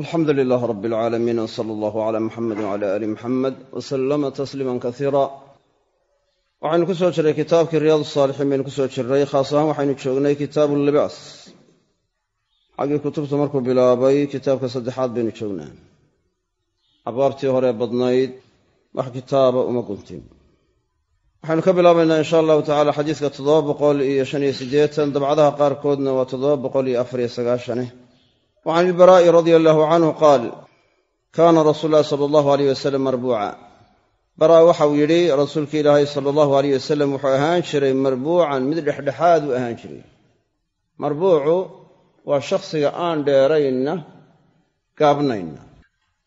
alxamdu lilaah rab alcaalamiin wsala allahu cala muxamedi wcala aali muxamed wasalama tasliima kasiira waxaynu ku soo jirray kitaabkii riyaad saalixiin baynu ku soo jirray khaas ahaan waxaynu joognay kitaabu libaas. Xaggii kutubta markuu bilaabay kitaabka saddexaad baynu joognaa abaartii hore badnayd wax kitaaba uma guntin waxaynu ka bilaabaynaa insha allahu tacala xadiiska toddoba boqol iyo shan iyo siddeetan dabcadaha qaarkoodna waa toddoba boqol iyo afariyo sagaashane wa can ilbaraa'i radia allahu canhu qaal kaana rasuulu llahi sala allahu aleyh wasalam marbuuca baraa waxau yidhi rasuulki ilaahay sala allahu aleyh wasalam wuxuu ahaan jiray marbuucan mid dhexdhexaad u ahaan jiray marbuucu waa shakhsiga aan dheeraynna gaabnaynna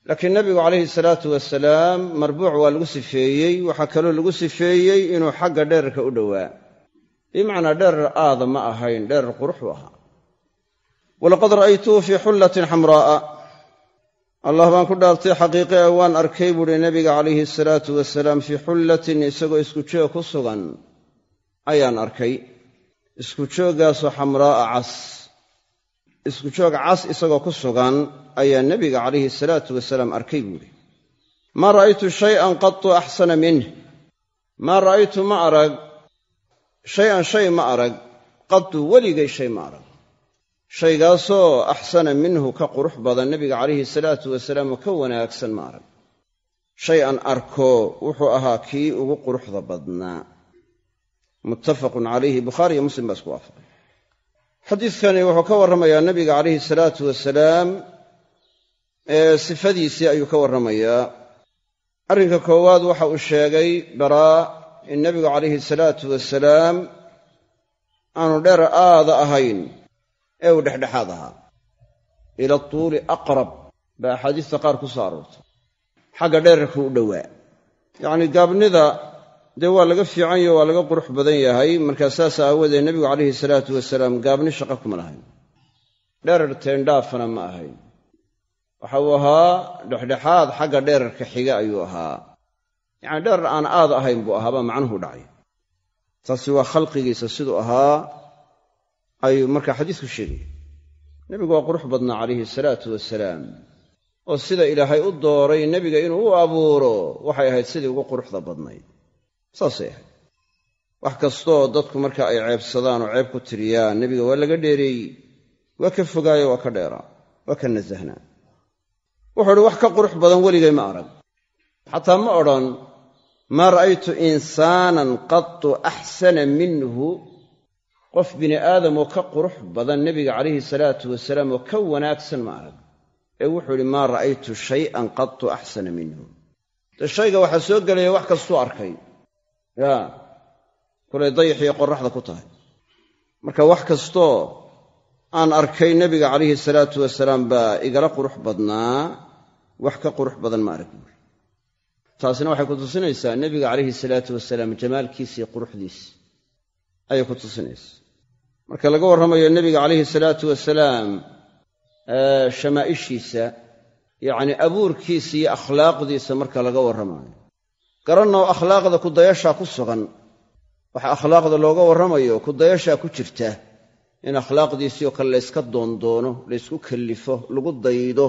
laakiin nebigu calayhi salaatu wasalaam marbuuc waa lagu sifeeyey waxaa kaloo lagu sifeeyey inuu xagga dherarka u dhowaa bimacnaa dherar aada ma ahayn dherar qurux u ahaa walaqad ra'aytuhu fii xullatin xamraa'a allah baan ku dhaartay xaqiiqe ee waan arkay buuhi nebiga calayhi salaatu wasalaam fii xullatin isagoo isku joog ku sugan ayaan arkay. Isku jooggaasoo xamraa'a cas isku joog cas isagoo ku sugan ayaa nebiga calayhi salaatu wasalaam arkay buuhi maa ra'aytu shay'an qatu axsana minh maa ra'aytu ma arag shay-an shay ma arag qatu weligay shay ma arag shaygaasoo axsana minhu ka qurux badan nebiga calayhi salaatu wasalaam oo ka wanaagsan ma arag shay an arko wuxuu ahaa kii ugu quruxda badnaa. Muttafaqun calayhi bukhaari iyo muslim baa isku waafaqay. Xadiidkani wuxuu ka warramayaa nebiga calayhi salaatu wasalaam ee sifadiisii ayuu ka warramayaa. Arrinka koowaad waxa uu sheegay baraa in nebigu calayhi salaatu wasalaam aanu dheer aada ahayn ee uu dhexdhexaad ahaa. Ila tuuli aqrab baa axaadiista qaar ku soo aroortay. Xagga dheerarka u dhowaa. Yacnii gaabnida dee waa laga fiicanyo waa laga qurux badan yahay. Markaa saas aawadeed nebigu calayhi salaatu wasalaam gaabni shaqo kuma lahayn. Dherar teendhaafana ma ahayn. Waxa uu ahaa dhexdhexaad xagga dheerarka xiga ayuu ahaa. Yacni dherar aan aad ahayn buu ahaabaa macnuhu dhacay. Taasi waa khalqigiisa siduu ahaa ayuu markaa xadiisku sheegaya nebigu waa qurux badnaa calayhi salaatu wasalaam oo sida ilaahay u dooray nebiga inuu u abuuro waxay ahayd sidii ugu quruxda badnayd. Saasay ahayd. Wax kastooo dadku marka ay ceebsadaan oo ceeb ku tiriyaan nebiga waa laga dheereeyey waa ka fogaayo waa ka dheeraa. Waa ka nasahnaa. Wuxuu uhi wax ka qurux badan weligay ma arag. Xataa ma odhan maa ra'aytu insaanan qatu axsana minhu qof bini aadam oo ka qurux badan nebiga calayhi salaatu wasalaam oo ka wanaagsan ma arag. Ee wuxuu idhi maa ra'aytu shay'an qatu axsana minhu. Dee shayga waxaa soo gelaya wax kastuu arkay yaa kulay dayaxiyo qorraxda ku tahay. Marka wax kastoo aan arkay nebiga calayhi salaatu wasalaam baa igala qurux badnaa wax ka qurux badan ma arag. Buuri taasina waxay ku tusinaysaa nebiga calayhi salaatu wasalaam jamaalkiisa iyo quruxdiisa ayay ku tusinaysaa marka laga warramayo nebiga calayhi salaatu wasalaam shamaa'ishiisa yacnii abuurkiisa iyo akhlaaqdiisa marka laga warramayo. Garannow akhlaaqda kudayashaa ku sugan waxa akhlaaqda looga warramayo kudayashaa ku jirta in akhlaaqdiisiioo kale layska doondoono laysku kallifo lagu daydo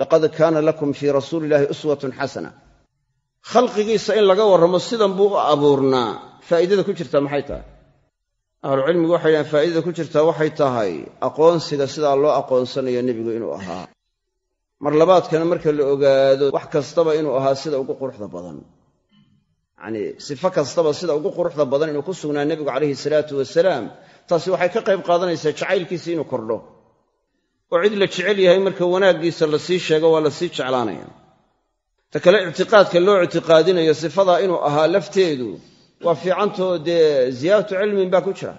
laqad kaana lakum fii rasuuli illaahi uswatun xasana. Khalqigiisa in laga warramo sidan buu u abuurnaa. Faa'iidada ku jirtaa maxay tahay ahlucilmigu waxay dhahaan faa'idada ku jirtaa waxay tahay aqoonsiga sidaa loo aqoonsanayo nebigu inuu ahaa. Mar labaadkana marka la ogaado wax kastaba inuu ahaa sida ugu quruxda badan. Yacnii sifo kastaba sida ugu quruxda badan inuu ku sugnaa nebigu calayhi salaatu wasalaam taasi waxay ka qayb qaadanaysaa jacaylkiisa inuu kordho. Oo cid la jecel yahay marka wanaaggiisa la sii sheego waa la sii jeclaanaya. Ta kale ictiqaadka loo ictiqaadinayo sifadaa inuu ahaa lafteedu waa fiicantoo dee ziyaadatu cilmin baa ku jira.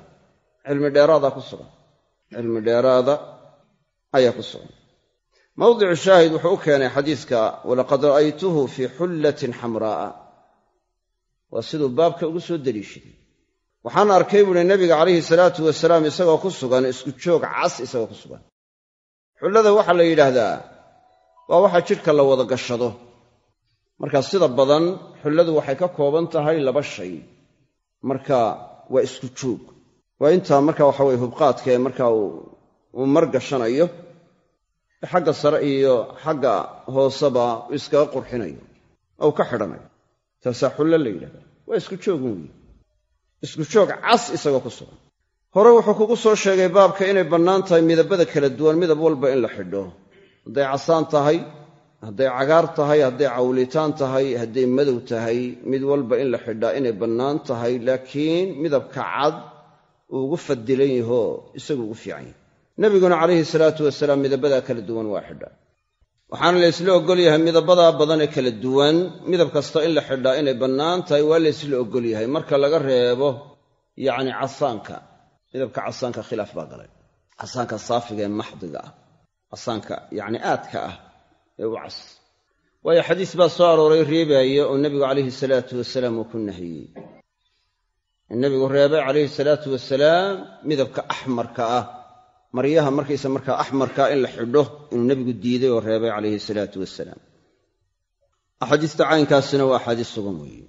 Cilmi dheeraadaa ku sugan. Cilmi dheeraada ayaa ku sugan. Mawdicu shaahid wuxuu u keenay xadiiska walaqad ra'aytuhu fii xullatin xamraa'a. Waa siduu baabka ugu soo deliishaday. Waxaan arkay buuhi nebiga calayhi salaatu wasalaam isagoo ku sugan isku joog cas isagoo ku sugan. Xullada waxaa la yidhaahdaa waa waxa jidhka la wada markaa sida badan xulladu waxay ka kooban tahay laba shay marka waa isku joog waa intaa marka waxa weye hubqaadkaee marka uu mar gashanayo xagga sare iyo xagga hooseba uu iskaga qurxinayo ou ka xidhanayo. Taasaa la yidhahda waa isku joogun weeye isku joog cas isagoo ku sugan. Hore wuxuu kugu soo sheegay baabka inay bannaan tahay midabada kala duwan midab walba in la xidho. Hadday casaan tahay hadday cagaar tahay hadday cawlitaan tahay hadday madow tahay mid walba in la xidhaa inay bannaan tahay laakiin midabka cad uu ugu fadilan yahoo isagu ugu fiican yahay. Nebiguna calayhi salaatu wasalaam midabadaa kala duwan waa xidhaa. Waxaana la ysla oggol yahay midabadaa badan ee kala duwan midab kasta in la xidhaa inay bannaan tahay waa la ysla oggol yahay. Marka laga reebo yacni casaanka midabka casaanka khilaaf baa galay. Casaanka saafiga ee maxdiga ah casaanka yacni aadka ah ee u cas. Waayo xadiis baa soo arooray reebaaya oo nebigu calayhi salaatu wasalaam uu ku nahiyey. Nebigu reebay calayhi salaatu wasalaam midabka axmarka ah. Maryaha markaysa markaa axmarkaa in la xidho inuu nebigu diiday oo reebay calayhi salaatu wasalaam. Axaadiista caynkaasina waa axaadiis sugan weeye.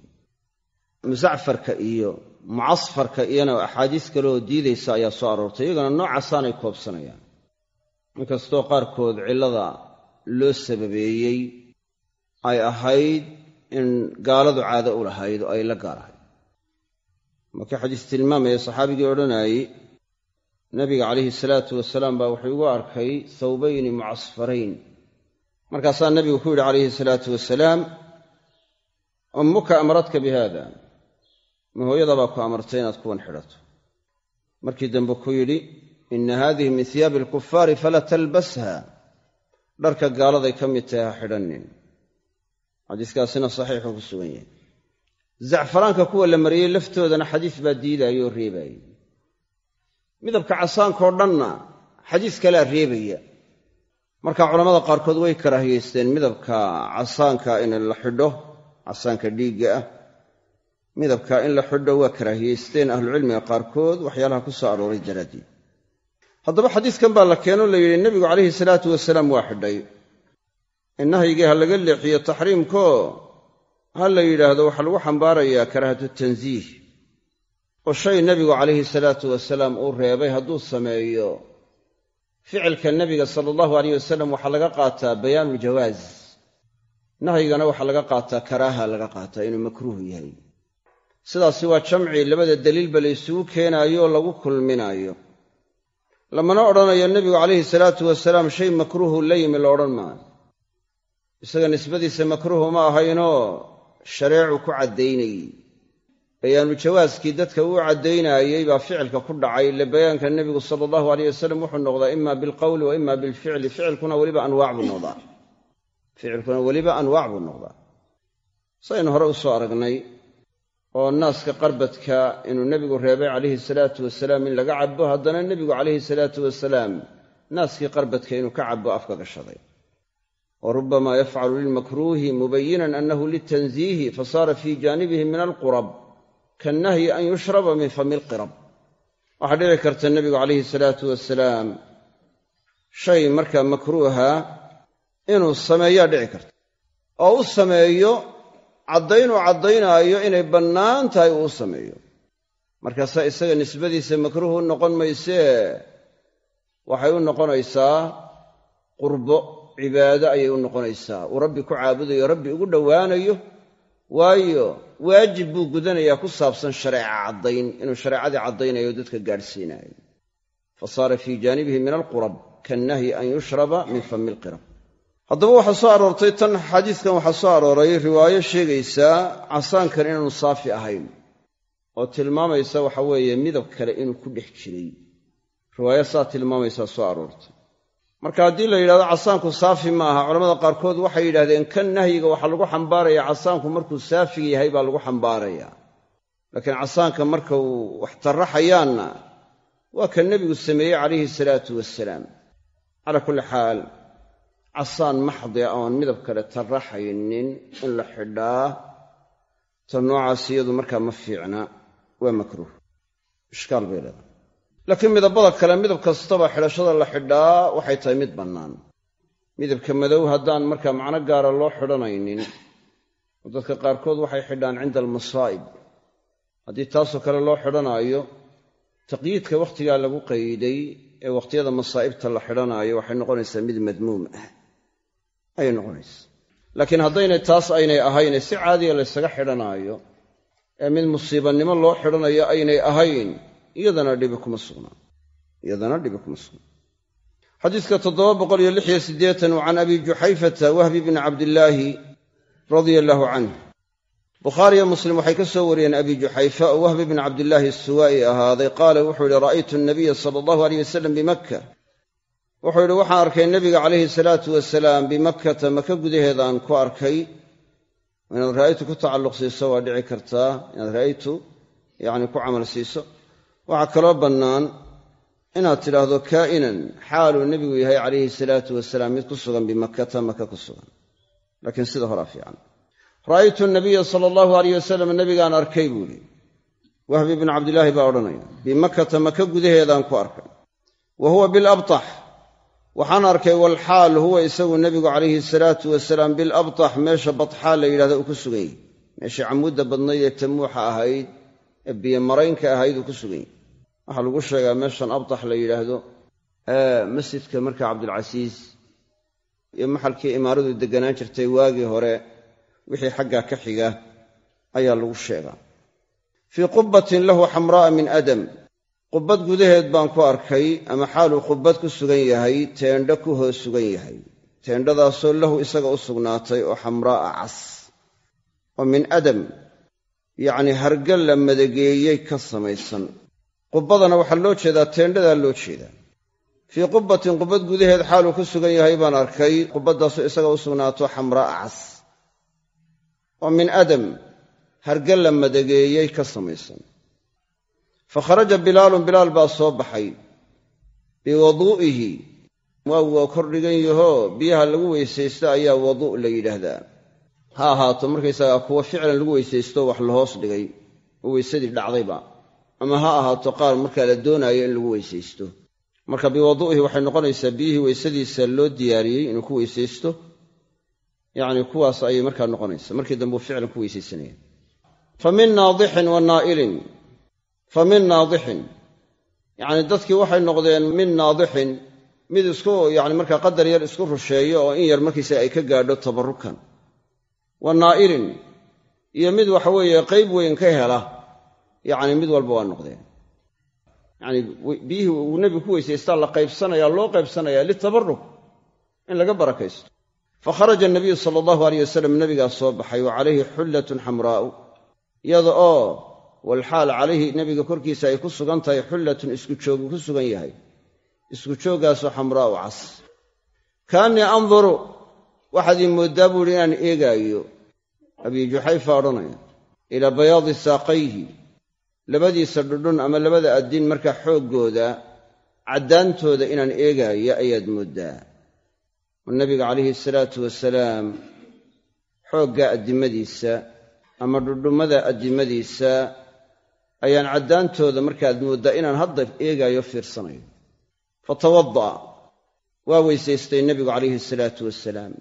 Musacfarka iyo mucasfarka iyana axaadiis kaleoo diidaysa ayaa soo aroortay iyagana noocasaanay koobsanayaan. Inkastoo qaarkood cillada loo sababeeyey ay ahayd in gaaladu caado u lahayd oo ay la gaar ahayd markii xadiis tilmaamaya saxaabigii odhanaayey nabiga calayhi salaatu wasalaam baa wuxuu igu arkay thawbayni mucasfarayn. Markaasaa nebigu ku yidhi calayhi salaatu wasalaam ummuka amaradka bi haada ma hooyadabaa ku amartay inaad kuwan xidhato. Markii dambe ku yidhi inna haadihi min hiyaabi alkufaari falaa talbasha dharka gaaladay ka mid tahay ha xidhannin. Xadiiskaasina saxiixuu ku sugan yahay. Zacfaraanka kuwa la mariyey laftoodana xadiis baa diidaaya oo reebaaya midabka casaankao dhanna xadiis kalea reebaya. Marka culammada qaarkood way karaahiyeysteen midabka casaanka in la xidho casaanka dhiigga ah. Midabka in la xidho waa karaahiyeysteen ahlucilmiga qaarkood waxyaalaha ku soo arooray daraaddeed haddaba xadiiskan baa la keeno la yidhi nebigu calayhi salaatu wasalaam waa xidhay. In nahyigii ha laga leexiyo taxriimko? Ha la yidhaahdo waxaa lagu xambaarayaa karaahatu tansiih oo shay nebigu calayhi salaatu wasalaam uu reebay hadduu sameeyo. Ficilka nebiga sala allahu alayh wasalam waxaa laga qaataa bayaanu ljawaaz nahyigana waxaa laga qaataa karaaha laga qaataa inuu makruuh yahay. Sidaasi waa jamci labada daliilba la ysugu keenaayo oo lagu kulminaayo lamana odhanayo nebigu calayhi salaatu wasalaam shay makruuhu la yimi la odhan maayo. Isaga nisbadiisa makruuhu ma ahaynoo shareecu ku caddaynayey. Bayaanu jawaaskii dadka uu caddaynaayey baa ficilka ku dhacay. Ile bayaanka nebigu sala allahu aleyh wasalam wuxuu noqdaa ima bilqowli wa ima bilficli. Ficilkuna weliba anwaac buu noqdaa. Ficilkuna weliba anwaac buu noqdaa. Saynu hore u soo aragnay oo naaska qarbadka inuu nebigu reebay calayhi salaatu wasalaam in laga cabo haddana nebigu calayhi salaatu wasalaam naaskii qarbadka inuu ka cabo afka gashaday. Wa rubamaa yafcalu lilmakruuhi mubayinan annahu litanziihi fasaara fii jaanibihi min alqurab kannahyi an yushraba min fami lqirab waxaa dhici karta nebigu calayhi salaatu wasalaam shay markaa makruuha inuu sameeyaa dhici karta. Oo u sameeyo caddaynuu caddaynaayo inay bannaan tahay uu u sameeyo markaasaa isaga nisbadiisa makruuh u noqon maysee waxay u noqonaysaa qurbo cibaado ayay u noqonaysaa. Uu rabbi ku caabudayo rabbi ugu dhowaanayo waayo waajib buu gudanayaa ku saabsan shareeca caddayn inuu shareecadii caddaynayo dadka gaadhsiinaayo. Fa saara fii jaanibihi min alqurab kannahyi an yushraba min fami lqirab haddaba waxaa soo aroortay tan xadiiskan waxaa soo arooray riwaayo sheegaysaa casaankan inaanu saafi ahayn oo tilmaamaysa waxa weeye midab kale inuu ku dhex jiray. Riwaayo saa tilmaamaysaa soo aroortay. Marka haddii la yidhahdo casaanku saafi ma aha culamada qaarkood waxay yidhahdeen kan nahyiga waxaa lagu xambaaraya casaanku markuu saafiga yahay baa lagu xambaaraya. Laakiin casaanka marka uu wax taraxayaanna waa ka nebigu sameeyey calayhi salaatu wasalaam calaa kulli xaal casaan maxdia oon midab kale taraxaynin in la xidhaa. Ta noocaas iyadu markaa ma fiicna waa makruuh. Ishkaal bay leedahay. Laakiin midabada kale midab kastaba xidhashada la xidhaa waxay tahay mid bannaan. Midabka madow haddaan markaa macno gaara loo xidhanaynin oo dadka qaarkood waxay xidhaan cinda almasaa'ib. Haddii taasoo kale loo xidhanaayo taqyiidka wakhtigaa lagu qayday ee wakhtiyada masaa'ibta la xidhanaayo waxay noqonaysaa mid madmuum ah ayay noqonaysaa laakiin haddaynay taas aynay ahayne si caadiya laysaga xidhanaayo ee mid musiibannimo loo xidhanayo aynay ahayn iyadana dhibi kuma sugnaa iyadana dhibi kuma sugnaa xadiiska can abi juxayfata wahbi bni cabdillaahi radia allaahu canh bukhaariyo muslim waxay ka soo wariyeen abi juxayfa oo wahbi bni cabdillaahi asuwaa'i ahaaday qaala wuxuu yidhi ra'aytu nabiya sala allahu aleyh wasalam bimakka wuxuu yidhi waxaan arkay nebiga calayhi salaatu wasalaam bimakkata maka gudaheedaan ku arkay. Inaad ra'aytu ku tacalluq siiso waa dhici kartaa. Inaad ra'aytu yacni ku camal siiso waxaa kaloo bannaan inaad tidhaahdo kaa'inan xaaluu nebigu yahay calayhi salaatu wasalaam mid ku sugan bimakkata maka ku sugan. Laakiin sida horaa fiican. Ra'aytu nabiya sala allahu aleyh wasalam nebigaan arkay buu idhi wahbi bnu cabdilaahi baa odhanaya. Bimakkata maka gudaheedaan ku arkay. Wa huwa bilabtax waxaan arkay walxaal huwa isagu nebigu calayhi salaatu wasalaam bilabtax meesha badxaa la yidhahda uu ku sugan yahy meeshii camuudda badnayd ee tamuuxa ahayd ee biyomaraynka ahayd uu ku sugan yahy waxaa lagu sheegaa meeshan abtax la yidhaahdo masjidka marka cabdulcasiis iyo maxalkii imaaradu deganaan jirtay waagii hore wixii xaggaa ka xiga ayaa lagu sheegaa. Fii qubbatin lahu xamraa'a min adam qubbad gudaheed baan ku arkay ama xaaluu qubbad ku sugan yahay teendho ku hoos sugan yahay. Teendhadaasoo lahu isaga u sugnaatay oo xamraa'a cas. Oo min adam yacnii hargal la madageeyey ka samaysan. Qubbadana waxaa loo jeedaa teendhadaa loo jeedaa. Fii qubbatin qubbad gudaheed xaaluu ku sugan yahay baan arkay qubbaddaasoo isaga u sugnaato xamraa'a cas. Oo min adam hargal la madageeyey ka samaysan fa kharaja bilaalun bilaal baa soo baxay. Biwaduu'ihi waagu waa kordhigan yahoo biyaha lagu weysaysto ayaa waduu' la yidhaahdaa. Ha ahaato markaysagaa kuwa ficlan lagu weysaysto wax la hoos dhigay. Oo weysadii dhacdayba ama ha ahaato qaar markaa la doonaayo in lagu weysaysto. Marka biwaduu'ihi waxay noqonaysaa biyihii weysadiisa loo diyaariyey inuu ku weysaysto. Yacni kuwaas ayay markaa noqonaysa markii dambe uu ficlan ku weysaysanaya fa min naadixin wa naa'ilin fa min naadixin. Yacni dadkii waxay noqdeen min naadixin mid isku yacni markaa qadar yar isku rusheeyo oo in yar markiisa ay ka gaadho tabarrukan. Wa naa'ilin iyo mid waxa weeye qayb weyn ka hela. Yacni mid walba waa noqdeen. Yacni biyihii uu nebigu ku weysaystaa la qaybsanaya loo qaybsanaya litabarruk in laga barakaysto. Fa kharaja nabiyu sala allahu aleyh wasalam nebigaa soo baxay wa calayhi xullatun xamraa'u iyada oo walxaal calayhi nebiga korkiisa ay ku sugan tahay xullatun isku joogu ku sugan yahay. Isku jooggaasoo xamraa'u cas. Kaannii anduru waxaad ii mooddaa buuhi inaan eegaayo. Abii juxayfa odhanaya ilaa bayaadi saaqayhi. Labadiisa dhudhun ama labada addin markaa xooggooda caddaantooda inaan eegaayo ayaad mooddaa oo nabiga calayhi salaatu wasalaam xoogga addimadiisa ama dhudhummada addimadiisa ayaan caddaantooda markaad mooddaa inaan hadda eegaayo fiirsanayo. Fatawada'a waa weysaystay nebigu calayhi salaatu wasalaam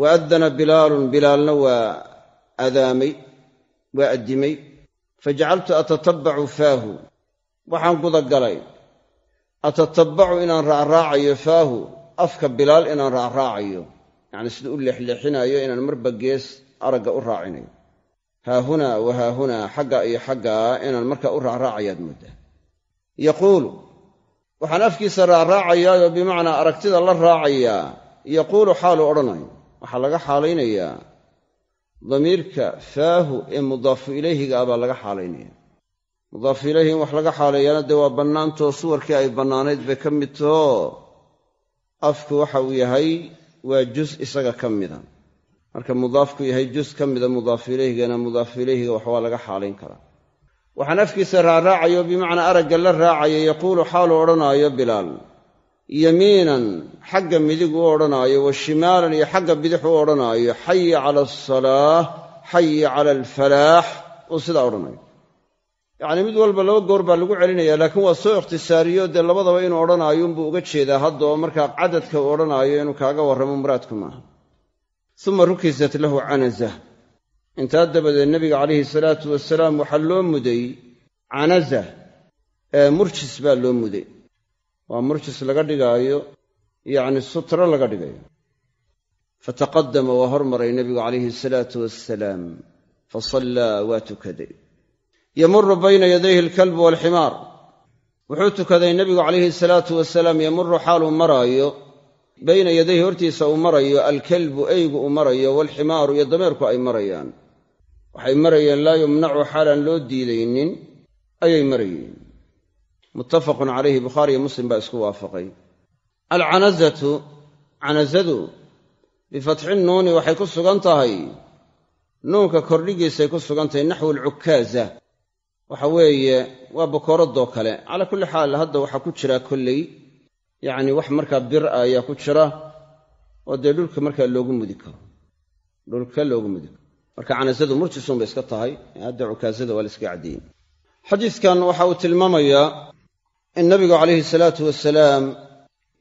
wa addana bilaalun bilaalna waa adaamay waa addimay. Fajacaltu atatabbacu faahu waxaan gudagalay. Atatabbacu inaan raacraacayo faahu afka bilaal inaan raacraacayo. Yacni sida u leexleexinayo inaan marba gees aragga u raacinayo haahunaa wa haahunaa xagga iyo xaggaa inaan markaa u raacraacayaad mooddaa yaquulu waxaan afkiisa raacraacayaayoo bimacnaa aragtida la raacayaa. Yaquulu xaaluu odhanayo waxaa laga xaalaynayaa. Damiirka faahu ee mudaafu ilayhiga ah baa laga xaalaynaya mudaafu ilayhi in wax laga xaaleeyaana dee waa bannaantoo suwarkii ay bannaanayd bay ka mid tahoo afku waxa uu yahay waa jus isaga ka mida marka mudaafku yahay jus ka mida mudaafu ilayhigana mudaafu ilayhiga wax waa laga xaalayn karaa waxaan afkiisa raacraacayo bimacnaa aragga la raacaya yaquulu xaaluu odhanaayo bilaal. Yamiinan xagga midig u odhanaayo wa shimaalan iyo xagga bidix u odhanaayo xaya cala alsalaah xaya cala alfalaax uu sidaa odhanayo. Yacnii mid walba laba goor baa lagu celinaya laakiin waa soo ikhtisaariyo dee labadaba inuu odhanaayo unbuu uga jeedaa hadda oo markaa cadadka uu odhanaayo inuu kaaga warramo muraadku maaha uma rukisat lahu canaza intaa dabadeed nebiga calayhi salaatu wasalaam waxaa loo muday canaza ee murjis baa loo muday. Waa murjis laga dhigaayo yacni sutro laga dhigayo. Fataqadama waa hormaray nebigu calayhi asalaatu wassalaam fasallaa waa tukaday. Yamuru bayna yadayhi alkalbu waalximaar. Wuxuu tukaday nebigu calayhi salaatu wasalaam yamuru xaaluu maraayo bayna yadayhi hortiisa uu marayo alkalbu eygu uu marayo waalximaaru iyo dameerku ay marayaan. Waxay marayeen laa yumnacu xaalaan loo diidaynin ayay marayeen. Muttafaqun calayhi bukhaariyo muslim baa isku waafaqay. Alcanazatu canazadu bifatxi nuuni waxay ku sugan tahay. Nuunka kordhigiisay ku sugan tahay naxwu alcukaaza. Waxa weeye waa bokooradoo kale. Calaa kulli xaal hadda waxaa ku jira kolley yacni wax markaa bir a ayaa ku jira oo dee dhulka markaa loogu mudi karo. Dhulka loogu mudi karo. Marka canasadu murjisun bay iska tahay. Hadda cukaasada waa la iska caddeeyey. Xadiidkan waxa uu tilmaamayaa in nabigu calayhi salaatu wasalaam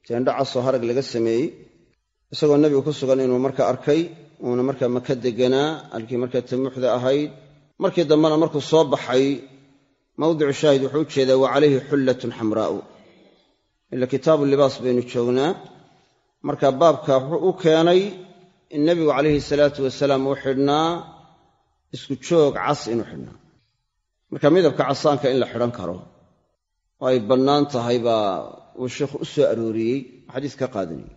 teendhacasoo harag laga sameeyey isagoo nebigu ku sugan inuu marka arkay uuna markaa maka deganaa halkii markaa tamuuxda ahayd markii dambena markuu soo baxay mawdicu shaahid wuxuu u jeedaa wa calayhi xullatun xamraa'u ila kitaabu libaas baynu joognaa. Marka baabka wuxuu u keenay in nebigu calayhi salaatu wasalaam uu xidhnaa isku joog cas inuu xidhnaa. Marka midabka casaanka in la xidhan karo oo ay bannaan tahay baa uu sheikhu u soo arooriyey xadiis ka qaadanayay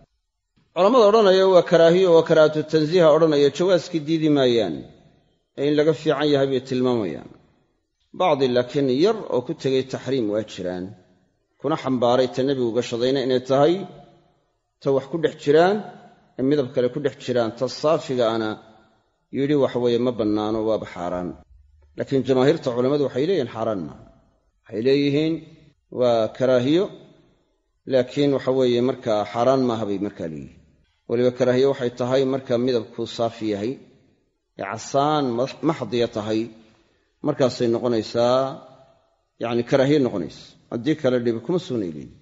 culammada odhanaya waa karaahiyo waa karaahatu tansiiha odhanaya jawaaskii diidi maayaan ee in laga fiican yahay bay tilmaamayaan. Bacdi laakiin yar oo ku tegay taxriim waa jiraan kuna xambaaray ta nebigu gashadayna inay tahay ta wax ku dhex jiraan ee midab kale ku dhex jiraan ta saafigaana yidhi waxweeye ma bannaano waaba xaaraan. Laakiin jamaahiirta culammadu waxay leeyihiin xaaraan maaha waxay leeyihiin waa karaahiyo laakiin waxa weeye markaa xaaraan maaha bay markaa leeyihiin. Weliba karaahiyo waxay tahay marka midabku saafi yahay ee casaan maxdiya tahay. Markaasay noqonaysaa yacni karaahiye noqonaysa haddii kale dhibi kuma sugnay leeyihiin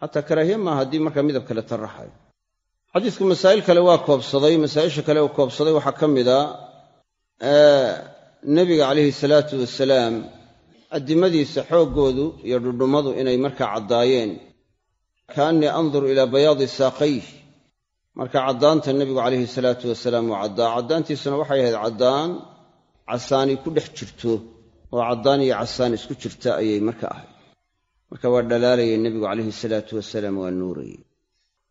xataa karaahiye maaha haddii markaa midab kale tarraxayo xadiisku masaa'il kale waa koobsaday masaa'isha kale uu koobsaday waxaa ka mid a nebiga calayhi salaatu wasalaam addimadiisa xooggoodu iyo dhudhummadu inay markaa caddaayeen. Kaannii anduru ilaa bayaadi saaqayh marka caddaanta nebigu calayhi salaatu wasalaam uu caddaa. Caddaantiisuna waxay ahayd caddaan casaani ku dhex jirto oo caddaan iyo casaan isku jirta ayay marka ahayd marka waa dhalaalayay nebigu calayhi salaatu wasalaam waa nuurayey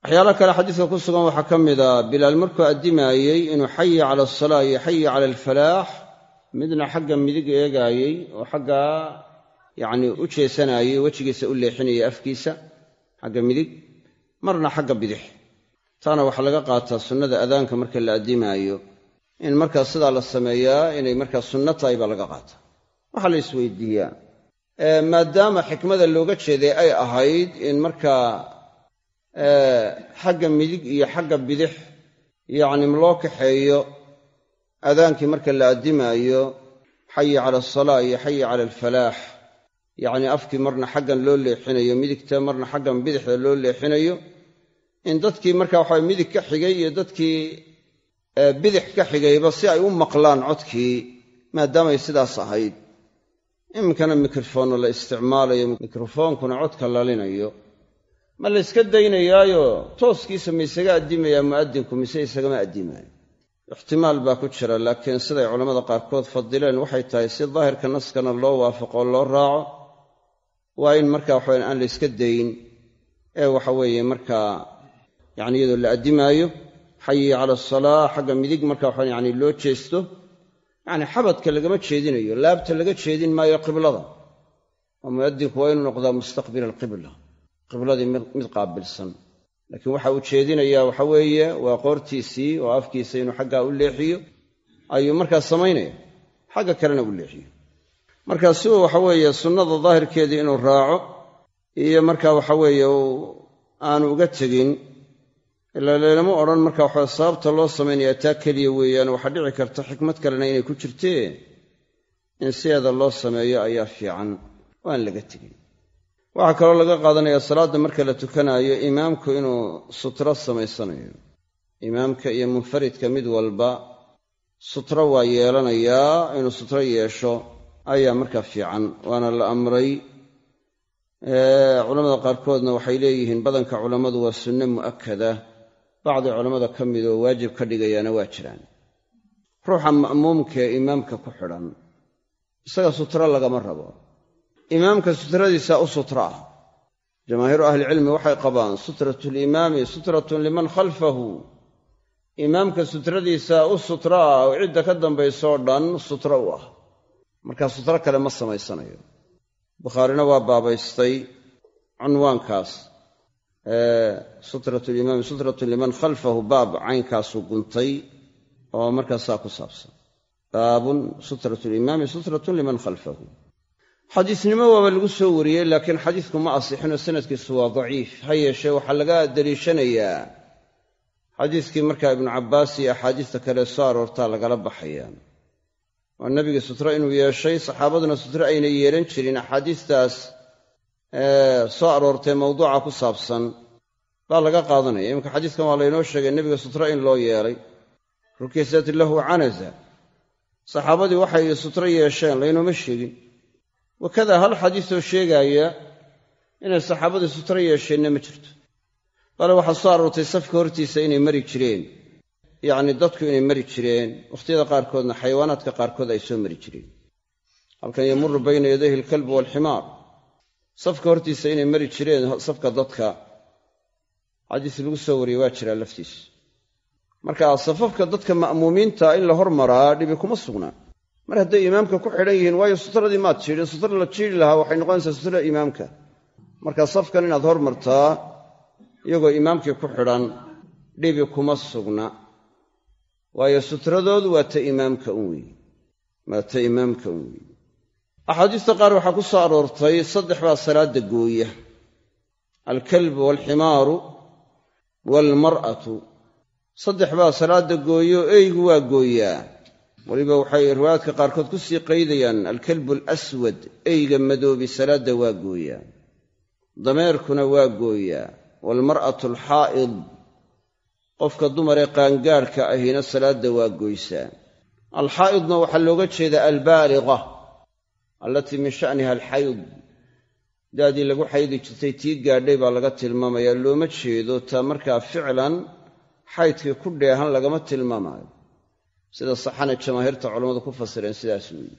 waxyaala kale xadiiska ku sugan waxaa ka mid a bilaal markuu addimaayey inuu xayi cala asalaa iyo xayi cala alfalaax midna xagga midig eegaayey oo xaggaa yacnii u jeesanaayey wejigiisa u leexinayay afkiisa xagga midig marna xagga bidix. Taana waxaa laga qaataa sunnada adaanka marka la addimaayo in markaa sidaa la sameeyaa inay markaa sunno tahay baa laga qaataa. Waxaa la isweydiiyaa maadaama xikmada looga jeeday ay ahayd in markaa xagga midig iyo xagga bidix yacni loo kaxeeyo adaankii marka la addimaayo xayi cala asalaa iyo xayi cala alfalaax yacni afkii marna xaggan loo leexinayo midigta marna xaggan bidixda loo leexinayo in dadkii marka waxaa midig ka xigay iyo dadkii bidix ka xigayba si ay u maqlaan codkii maadaamay sidaas ahayd iminkana mikrofoonna la isticmaalayo mikrofoonkuna codka lalinayo. Ma la yska daynayaayo? Tooskiisa ma isaga addimayaa mu'adinku mise isagama addimaayo. Ixtimaal baa ku jira laakiin siday culammada qaarkood fadileen waxay tahay si daahirka naskana loo waafaqo loo raaco waa in marka waxaweyan aan la yska dayn ee waxa weeye markaa yacni iyadoo la addimaayo xayi cala asalaa xagga midig marka waxa yani loo jeesto yacni xabadka lagama jeedinayo laabta laga jeedin maayo qiblada. Oo mu'adinku waa inuu noqdaa mustaqbila alqibla qibladii mid qaabilsan. Laakiin waxa uu jeedinayaa waxa weeye waa qoortiisii oo afkiisa inuu xaggaa u leexiyo ayuu markaa samaynaya xagga kalena u leexiyo. Marka si uu waxa weeye sunnada daahirkeedii inuu raaco iyo marka waxa weeye aanu uga tegin ilaa odhan marka waxa sababta loo samaynaya taa keliya weeyaan waxaa dhici karta xikmad kalena inay ku jirtee in sideeda loo sameeyo ayaa fiican oo aan laga tegin waxaa kaloo laga qaadanaya salaadda marka la tukanaayo imaamku inuu sutro samaysanayo. Imaamka iyo munfaridka mid walba sutro waa yeelanayaa inuu sutro yeesho ayaa markaa fiican waana la amray. Culamada qaarkoodna waxay leeyihiin badanka culammadu waa sunne mu'akada bacdi culammada ka mid oo waajib ka dhigayaana waa jiraan. Ruuxa ma'muumka ee imaamka ku xidhan isaga sutro lagama rabo. Imaamka sutradiisa u sutra ah. Jamaahiiru ahlicilmi waxay qabaan sutratu limaami sutratun liman khalfahu. Imaamka sutradiisa u sutra ah oo cidda ka dambaysoo dhan sutro u ah. Markaa sutro kale ma samaysanayo. Bukhaarina waa baabaystay cunwaankaas sutratu limaami sutratun liman khalfahu baab caynkaasuu guntay oo markaasaa ku saabsan. Baabun sutratu limaami sutratun liman khalfahu. Xadiisnimo waaba lagu soo wariyey laakiin xadiisku ma asixinoo sanadkiisu waa daciif. Ha yeeshee waxaa laga daliishanayaa xadiiskii markaa ibnu cabbaas iyo axaadiista kale soo aroortaa lagala baxaya. Waa nebiga sutro inuu yeeshay saxaabaduna sutro aynay yeelan jirin axaadiistaas soo aroortay mawduuca ku saabsan baa laga qaadanaya iminka xadiiskan waa laynoo sheegay nebiga sutro in loo yeelay. Rukisat lahu canaza. Saxaabadii waxay sutro yeesheen laynooma sheegin. Wakada hal xadiisoo sheegaaya inay saxaabadii sutro yeesheenna ma jirto. Bale waxaa soo aroortay safka hortiisa inay mari jireen. Yacni dadku inay mari jireen. Wakhtiyada qaarkoodna xayawaanaadka qaarkood ay soo mari jireen. Halkan yamuru bayna yadayhi alkalbu waalximaar safka hortiisa inay mari jireen safka dadka xadiis lagu soo wariyey waa jiraa laftiisa marka safafka dadka ma'muumiinta in la hormaraa dhibi kuma sugnaa mar hadday imaamka ku xidhan yihiin waayo sutradii maad jiidhin sutra la jiidhi lahaa waxay noqonaysaa sutrada imaamka. Marka safkan inaad hormartaa iyagoo imaamkii ku xidhan dhibi kuma sugna. Waayo sutradoodu waa ta imaamka un weeye waa ta imaamka un weeye axaadiista qaar waxaa ku soo aroortay saddex baa salaadda gooya. Alkalbu waalximaaru waalmar'atu saddex baa salaadda gooyo eygu waa gooyaa. Weliba waxay riwaayaadka qaarkood ku sii qaydayaan alkalbu alaswad eyga madoobi salaadda waa gooyaa dameerkuna waa gooyaa waalmar'atu alxaa'id. Qofka dumaree qaangaadhka ahina salaadda waa goysaa. Alxaa'idna waxaa looga jeedaa albaaliqa allatii min sha'niha alxayd daadii lagu xaydi jirtay tii gaadhay baa laga tilmaamayaa. Looma jeedo taa markaa ficlan xaydkii ku dheehan lagama tilmaamaayo. Sida saxana jamaahiirta culammadu ku fasireen sidaas weeye.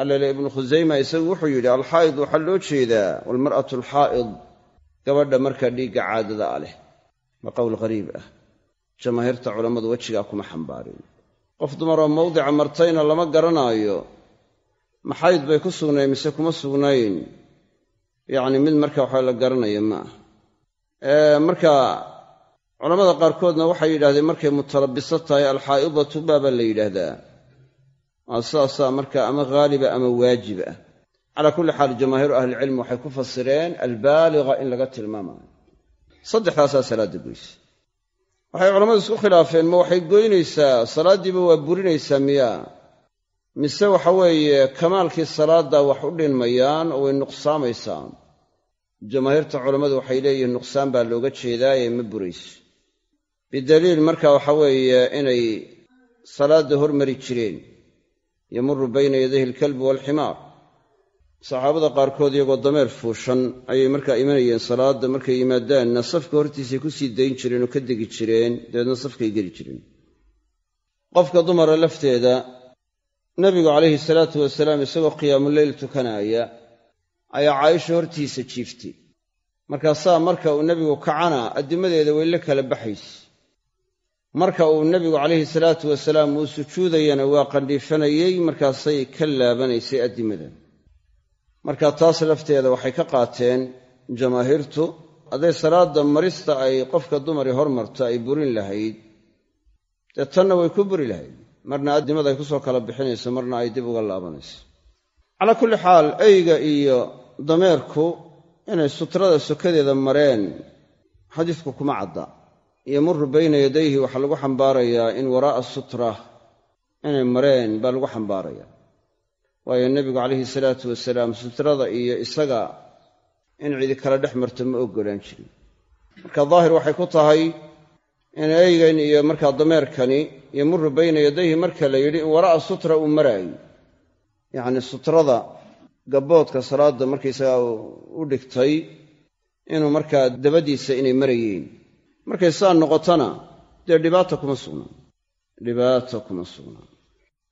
Allele ibnu khusayma isagu wuxuu yidhi alxaa'id waxaa loo jeedaa walmar'atu alxaa'id gabadha markaa dhiigga caadada a leh. Waa qowl qariib ah. Jamaahiirta culammadu wejigaa kuma xambaarin qof dumaroo mawdica martayna lama garanaayo maxayd bay ku sugnayn mise kuma sugnayn? Yacni mid marka waxa la garanaya ma ah marka culammada qaarkoodna waxay yidhahdeen markay mutalabiso tahay alxaa'idatu baabaa la yidhaahdaa. Waa sidaasaa marka ama haaliba ama waajib ah calaa kulli xaal jamaahiiru ahlicilmi waxay ku fasireen albaaliga in laga tilmaamayo. Saddexdaasaa salaadda goysa waxay culammadu isku khilaafeen ma waxay goynaysaa? Salaaddiiba waa burinaysaa miyaa mise waxa weeye kamaalkii salaadda wax u dhinmayaan oo way nuqsaamaysaa jamaahiirta culammadu waxay leeyihiin nuqsaan baa looga jeedaaye ma burayso bidaliil marka waxa weeye inay salaadda hormari jireen. Yamuru bayna yadayhi alkalbu waalximaar saxaabada qaarkood iyagoo dameer fuushan ayay markaa imanayeen salaadda markay yimaadaanna safka hortiisay ku sii dayn jireen oo ka degi jireen dabeedna safkay geli jireen. Qofka dumara lafteeda nebigu calayhi salaatu wasalaam isagoo qiyaamuleyl tukanaaya ayaa caaisha hortiisa jiiftay markaasaa marka uu nebigu kacana addimadeeda way la kala baxayse marka uu nebigu calayhi salaatu wasalaam uu sujuudayana waa qandhiifanayey markaasay ka laabanaysay addimada marka taas lafteeda waxay ka qaateen jamaahiirtu hadday salaadda marista ay qofka dumari hormarto ay burin lahayd. Dee tanna way ku buri lahayd marna addimada ay ku soo kala bixinayso marna ay dib uga laabanayso. Calaa kulli xaal eyga iyo dameerku inay sutrada sokadeeda mareen xadiisku kuma cadda. Yamuru bayna yadayhi waxaa lagu xambaarayaa in waraa'a sutra inay mareen baa lagu xambaaraya. Waayo nebigu calayhi salaatu wasalaam sutrada iyo isaga in cidi kala dhex marto ma oggolaan jirin. Marka daahir waxay ku tahay in eygan iyo markaa dameerkani yamuru bayna yadayhi marka la yidhi in waraa'a sutra uu maraayo yacni sutrada gabboodka salaadda markaysagaa u dhigtay inuu markaa dabadiisa inay marayeen markay saa noqotona dee dhibaata kuma sugnaa dhibaata kuma sugnaa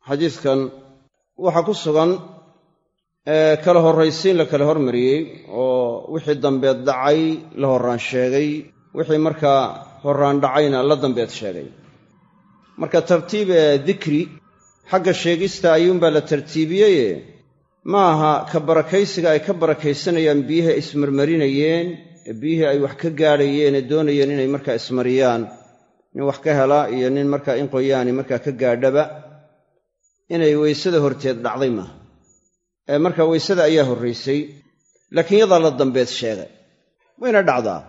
xadiidkan waxaa ku sugan kala horraysiin la kala hormariyey oo wixii dambeed dhacay la horraan sheegay wixii markaa horraan dhacayna la dambeed sheegay. Marka tartiib dikri xagga sheegista ayuunbaa la tartiibiyeye. Ma aha ka barakaysiga ay ka barakaysanayaan biyihii ay ismarmarinayeen ee biyihii ay wax ka gaadhayeen ee doonayeen inay markaa ismariyaan. Nin wax ka hela iyo nin markaa in qoyaani markaa ka gaadhaba inay weysada horteed dhacday maaha ee marka weysada ayaa horraysay laakiin yadaa la dambeed sheegay. Wayna dhacdaa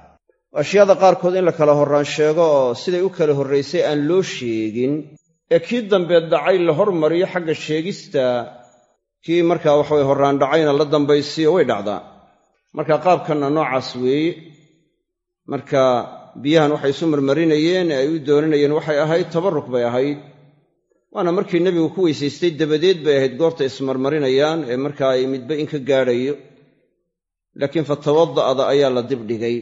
ashyaada qaarkood in la kala horraan sheego oo siday u kala horraysay aan loo sheegin ee kii dambeed dhacay la hormariyo xagga sheegista kii markaa waxaway horraan dhacayna la dambaysiiyo way dhacdaa. Marka qaabkanna noocaas weeye marka biyahan waxay isu marmarinayeen ee ay u doonanayeen waxay ahayd tabarruk bay ahayd. Waana markii nebigu ku weysaystay dabadeed bay ahayd goorta ismarmarinayaan ee markaa ay midba in ka gaadhayo. Laakiin fatawada'da ayaa la dibdhigay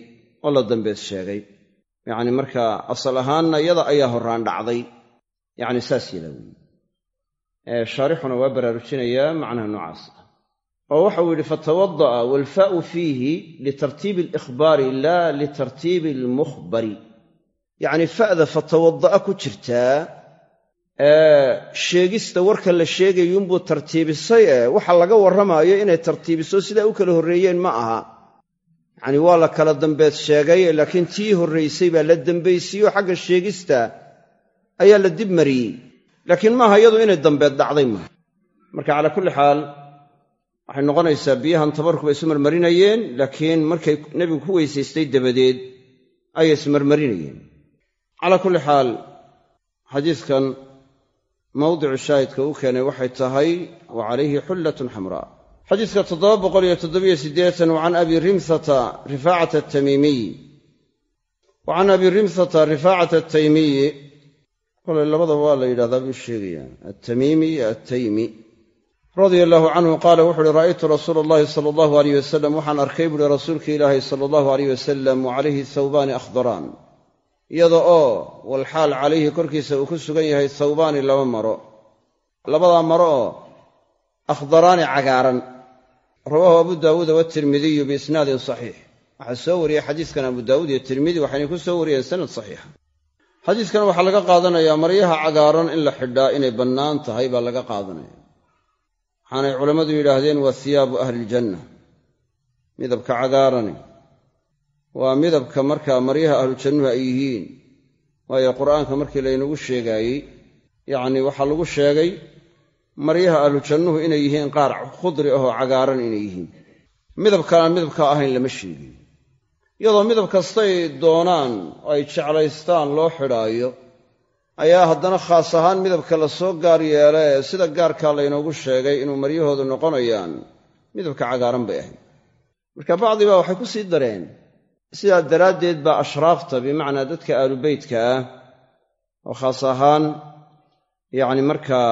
oo la dambeed sheegay. Yacni markaa asal ahaanna yada ayaa horraan dhacday. Yacni saas yala weeye. Shaarixuna waa baraarujinayaa macnaha noocaas ah. Oo waxau yidhi fatawada'a waalfaa'u fiihi litartiibi alikhbaari laa litartiibi almukhbari. Yacni fa'da fatawada'a ku jirtaa sheegista warka la sheegayuunbuu tartiibisay ee waxa laga warramaayo inay tartiibiso sidaa u kala horreeyeen ma aha yacni waa la kala dambeed sheegay laakiin tii horraysay baa la dambaysiiyo xagga sheegista ayaa la dib mariyey. Laakiin maaha iyadu inay dambeed dhacday maaha. Marka calaa kulli xaal waxay noqonaysaa biyahan tabarruk bay isu marmarinayeen laakiin markay nebigu ku weysaystay dabadeed ayay ismarmarinayeen calaa kulli xaal xadiidkan mawdicu shaahidka uu keenay waxay tahay wa calayhi xullatun xamraa xadiidka toddoba boqol iyo toddobiyo siddeetan wa abi rimhata rifaacata atamiimiy wa abi rimhata rifaacata ataymiyi kolay labadaba waa la yidhahdaa buu sheegayaa attamiimi iyo attaymi. Radia allaahu canhu qaala wuxu uhi ra'aytu rasuula allahi sala allahu alayh wasalam waxaan arkay buuhi rasuulka ilaahi sala allahu alayh wasalam wa calayhi thawbaani akhdaraan. Iyada oo walxaal calayhi korkiisa uu ku sugan yahay thawbaani laba maro. Labadaa maro oo akhdaraani cagaaran rawaahu abu daawuuda waatirmidiyu biisnaadin saxiix. Waxaa soo wariyey xadiiskan abu daawuud iyo tirmidi waxaynay ku soo wariyeen sanad saxiixa xadiiskan waxaa laga qaadanayaa maryaha cagaaran in la xidhaa inay bannaan tahay baa laga qaadanaya. Waxaanay culammadu yidhaahdeen waa hiyaabu ahliiljanna midabka cagaarani. Waa midabka markaa maryaha ahlujannuhu ay yihiin. Waayo qur'aanka markii laynagu sheegaayey yacnii waxaa lagu sheegay maryaha ahlujannuhu inay yihiin qaar khudri ahoo cagaaran inay yihiin. Midab kalaan midabkaa ahayn lama sheegin. Iyadoo midab kastay doonaan oo ay jeclaystaan loo xidhaayo ayaa haddana khaas ahaan midabka la soo gaar yeela ee sida gaarkaa laynoogu sheegay inuu maryahoodu noqonayaan midabka cagaaran bay ahayd. Marka bacdibaa waxay ku sii dareen sidaa daraaddeed baa ashraafta bimacnaa dadka aalubeytka ah oo khaas ahaan yacni markaa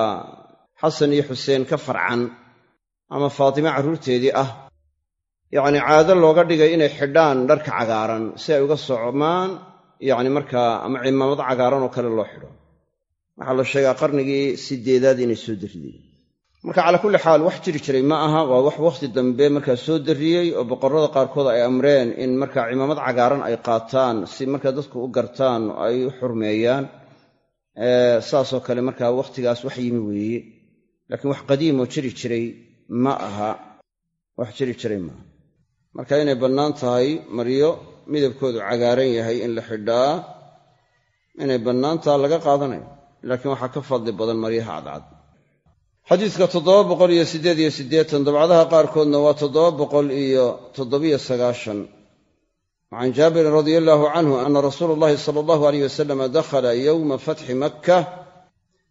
xasan iyo xuseen ka farcan ama faatime carruurteedii ah. Yacni caado looga dhigay inay xidhaan dharka cagaaran si ay uga socmaan yacni markaa ama cimaamad cagaaran oo kale loo xidho. Waxaa la sheegaa qarnigii sideedaad inay soo darriyey marka calaa kulli xaal wax jiri jiray ma aha waa wax wakhti dambe markaa soo darriyey oo boqorrada qaarkood ay amreen in markaa cimaamad cagaaran ay qaataan si markaa dadku u gartaan oo ay u xurmeeyaan. Saasoo kale markaa wakhtigaas wax yimi weeye laakiin wax qadiimoo jiri jiray ma aha. Wax jiri jiray maaha marka inay bannaan tahay maryo midabkoodu cagaaran yahay in la xidhaa. Inay bannaan taha laga qaadanayo. Laakiin waxaa ka fadli badan maryaha cadcad. Xadiidka toddoba boqol iyo siddeed iyo siddeetan dabcadaha qaarkoodna waa toddoba boqol iyo toddobiyo sagaashan. Can jaabirin radia allaahu canhu ana rasuula allahi sala allahu aleyh wasalam dakhala yowma fatxi makka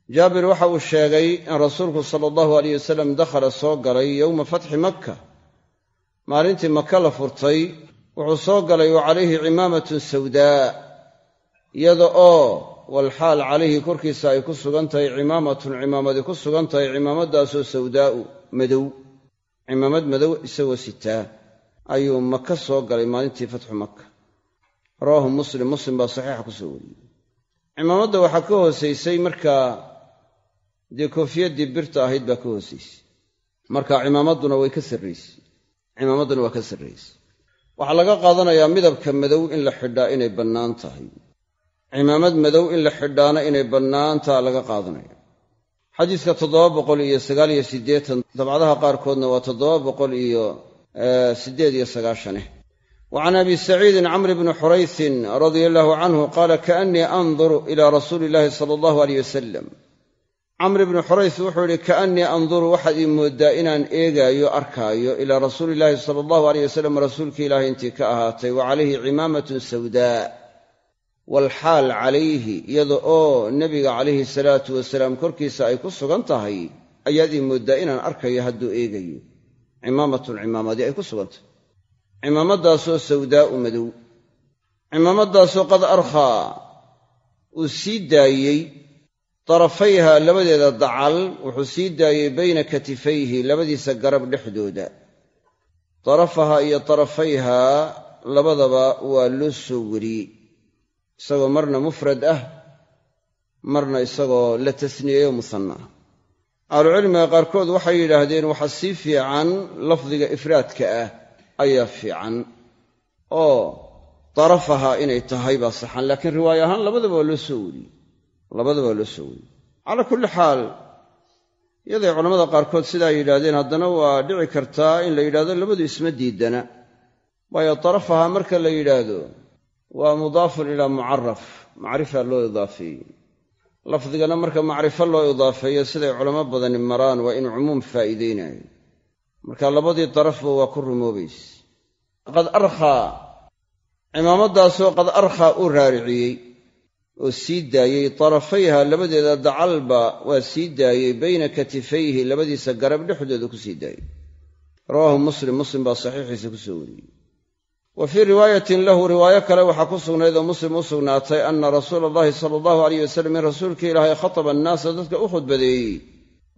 jaabir waxa uu sheegay in rasuulku sala allahu aleyh wasalam dakhala soo galay yowma fatxi makka. Maalintii maka la furtay wuxuu soo galay wa calayhi cimaamatun sawdaa iyada oo walxaal calayhi korkiisa ay ku sugan tahay cimaamatun cimaamadi ku sugan tahay cimaamadaasoo sawdaa'u madow cimaamad madow isagoo sitaa ayuu maka soo galay maalintii fatxu maka rawaahu muslim muslim baa saxiixa ku soo wariyey. Cimaamadda waxaa ka hoosaysay markaa dee koofiyaddii birta ahayd baa ka hoosaysay marka cimaamadduna way ka sarraysay cimaamadduna waa ka sarraysay waxaa laga qaadanayaa midabka madow in la xidhaa inay bannaan tahay. Cimaamad madow in la xidhaana inay bannaantaa laga qaadanaya. Xadiiska toddoba boqol iyo sagaal iyo siddeetan dabcadaha qaarkoodna waa toddoba boqol iyo siddeed iyo sagaashaneh wa can abi saciidin camri bni xuraysin radia allahu canhu qaala kaannii anduru ilaa rasuuli illaahi sala allahu aleyh wasalam camri bni xurays wuxuu yidhi kaannii anduru waxaad ii mooddaa inaan eegaayo arkaayo ilaa rasuuli illaahi sala allahu aleyh wasalam rasuulkii ilaahay intii ka ahaatay wa calayhi cimaamatun sawdaa walxaal calayhi iyada oo nebiga calayhi salaatu wasalaam korkiisa ay ku sugan tahay ayaad ii mooddaa inaan arkayo hadduu eegayo. Cimaamatun cimaamadii ay ku sugan tahay. Cimaamadaasoo sawdaa'u madow. Cimaamadaasoo qad arkhaa uu sii daayey darafayha labadeeda dacal wuxuu sii daayey bayna katifayhi labadiisa garab dhexdooda darafaha iyo darafayha labadaba waa loo soo weriyey isagoo marna mufrad ah marna isagoo la tasniyeeyo musanna ah ahlucilmiga qaarkood waxay yidhaahdeen waxaa sii fiican lafdiga ifraadka ah ayaa fiican oo darafaha inay tahay baa saxan laakiin riwaayo ahaan labadaba waa loo soo weriyey labadaba loo soo weriyey calaa kulli xaal iyaday culammada qaarkood sidaa yidhaahdeen haddana waa dhici kartaa in la yidhahdo labadu isma diidana waayo darafaha marka la yidhaahdo waa mudaafun ilaa mucaraf macrifa loo idaafeeyey. Lafdigana marka macrifo loo idaafeeyo siday culamo badani maraan waa inuu cumuum faa'iideynayo marka labadii darafba waa ku rumoobayse qad arkhaa cimaamadaasoo qad arkhaa uu raariciyey oo sii daayey darafayha labadeeda dacalba waa sii daayey bayna katifayhi labadiisa garab dhexdooda ku sii daayey rawaahu muslim muslim baa saxiixiisa ku soo wariyey. Wa fii riwaayatin lahu riwaayo kale waxaa ku sugnayd oo muslim u sugnaatay anna rasuula allahi sala allahu aleyh wasalam in rasuulkii ilaahay khataba annaasa dadka u khudbadeeyey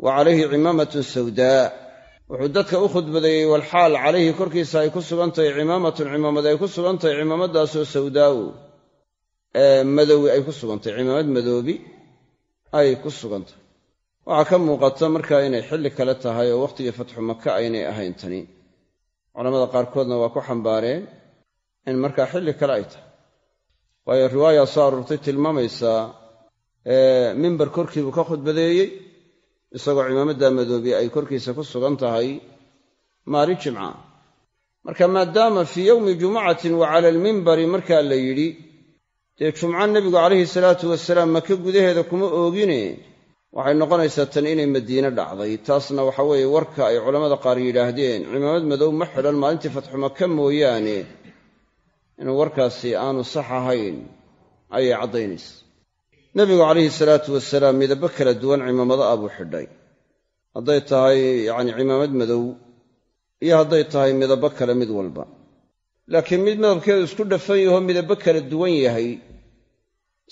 wa calayhi cimaamatun sawdaa wuxuu dadka u khudbadeeyey walxaal calayhi korkiisa ay ku sugan tahay cimaamatun cimaamad ay ku sugan tahay cimaamadaasoo sawdaa'u madowi ay ku sugan tahay cimaamad madoobi ay ku sugan tahay waxaa ka muuqata markaa inay xilli kale tahay oo wakhtigii fatxu maka aynay ahayn tani. Culamada qaarkoodna waa ku xambaareen in markaa xilli kale ay tahay. Waayo riwaaya soo aroortay tilmaamaysaa mimbar korkiibuu ka khudbadeeyey isagoo cimaamadaa madoobi ay korkiisa ku sugan tahay maalin jimca. Marka maadaama fii yowmi jumucatin wa cala almimbari markaa la yidhi dee jumco nebigu calayhi salaatu wasalaam maka gudaheeda kuma oogine? Waxay noqonaysaa tan inay madiine dhacday. Taasna waxa weeye warka ay culammada qaar yidhaahdeen cimaamad madow ma xidhan maalintii fatxu maka mooyaane. Inuu warkaasi aanu sax ahayn ayay caddaynaysa. Nebigu calayhi salaatu wasalaam midabo kala duwan cimaamado ah buu xidhay. Hadday tahay yacni cimaamad madow iyo hadday tahay midabo kale mid walba laakiin mid midabkeedu isku dhafan yahoo midabo kala duwan yahay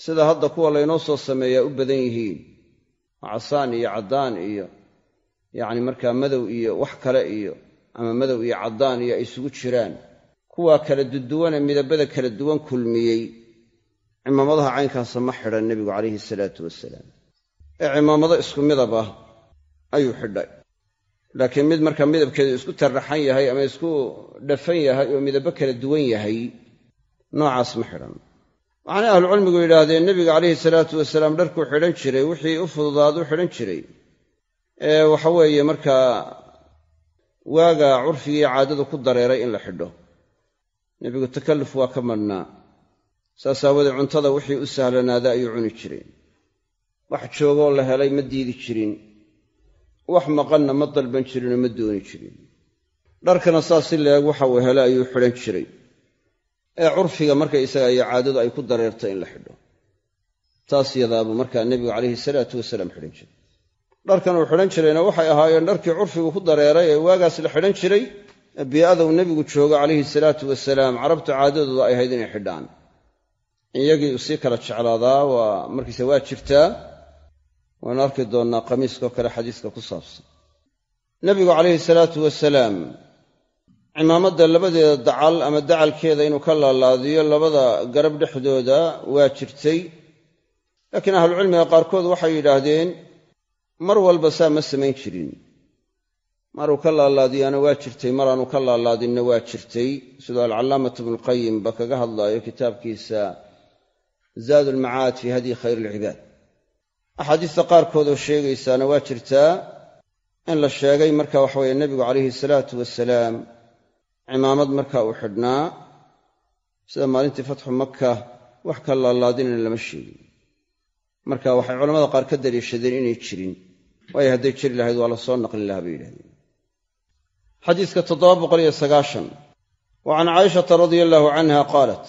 sida hadda kuwa laynoo soo sameeyaa u badan yihiin. Casaan iyo caddaan iyo yacni markaa madow iyo wax kale iyo ama madow iyo caddaan iyo ay isugu jiraan. Kuwaa kala duduwane midabada kala duwan kulmiyey. Cimaamadaha caynkaasa ma xidhan nebigu calayhi salaatu wasalaam. Ee cimaamado isku midab ah ayuu xidhay laakiin mid marka midabkeedu isku tarraxan yahay ama isku dhafan yahay oo midabo kala duwan yahay noocaas ma xidhan. Waxaanay ahlucilmigu yidhaahdeen nebiga calayhi salaatu wasalaam dharkuu xidhan jiray wixii u fududaaduu xidhan jiray. Ee waxa weeye markaa waaga curfigii caadadu ku dareeray in la xidho. Nebigu takalluf waa ka madhnaa. Saas aawadee cuntada wixii u sahlanaada ayuu cuni jireen wax joogoo la helay ma diidi jirin wax maqanna ma dalban jirinoo ma dooni jirin. Dharkana saas si leeg waxa uu hele ayuu xidhan jiray. Ee curfiga markaysaga iyo caadadu ay ku dareertay in la xidho. Taas yadaabuu markaa nebigu calayhi salaatu wasalaam xidhan jiray. Dharkan uu xidhan jirayna waxay ahaayeen dharkii curfigu ku dareeray ee waagaas la xidhan jiray ee bii'ada uu nebigu joogo calayhi salaatu wasalaam carabta caadadooda ay ahayd inay xidhaan. Iyagii uu sii kala jeclaadaa waa markiise waa jirtaa waanu arki doonnaa qamiiskao kale xadiiska ku saabsan. Nebigu calayhi salaatu wasalaam cimaamadda labadeeda dacal ama dacalkeeda inuu ka laalaadiyo labada garab dhexdooda waa jirtay. Laakiin ahlucilmiga qaarkood waxay yidhaahdeen mar walba saa ma samayn jirin. Maruu ka laalaadiyaana waa jirtay maraanu ka laalaadinna waa jirtay. Siduu alcallaamatu ibnuulqayim ba kaga hadlaayo kitaabkiisa zaad ulmacaad fii hadyi khayr ilcibaad axaadiista qaarkood oo sheegaysaana waa jirtaa in la sheegay marka waxaweye nebigu calayhi salaatu wasalaam cimaamad marka uu xidhnaa sida maalintii fatxu maka wax ka laalaadinana lama sheegin. Marka waxay culamada qaar ka daliishadeen inay jirin waayo hadday jiri lahayd waa la soo naqlin lahaa bay yidhahdeen. Xadiiska toddoba boqoliyo sagaashan. Wa can caaishata radia allahu canha qaalat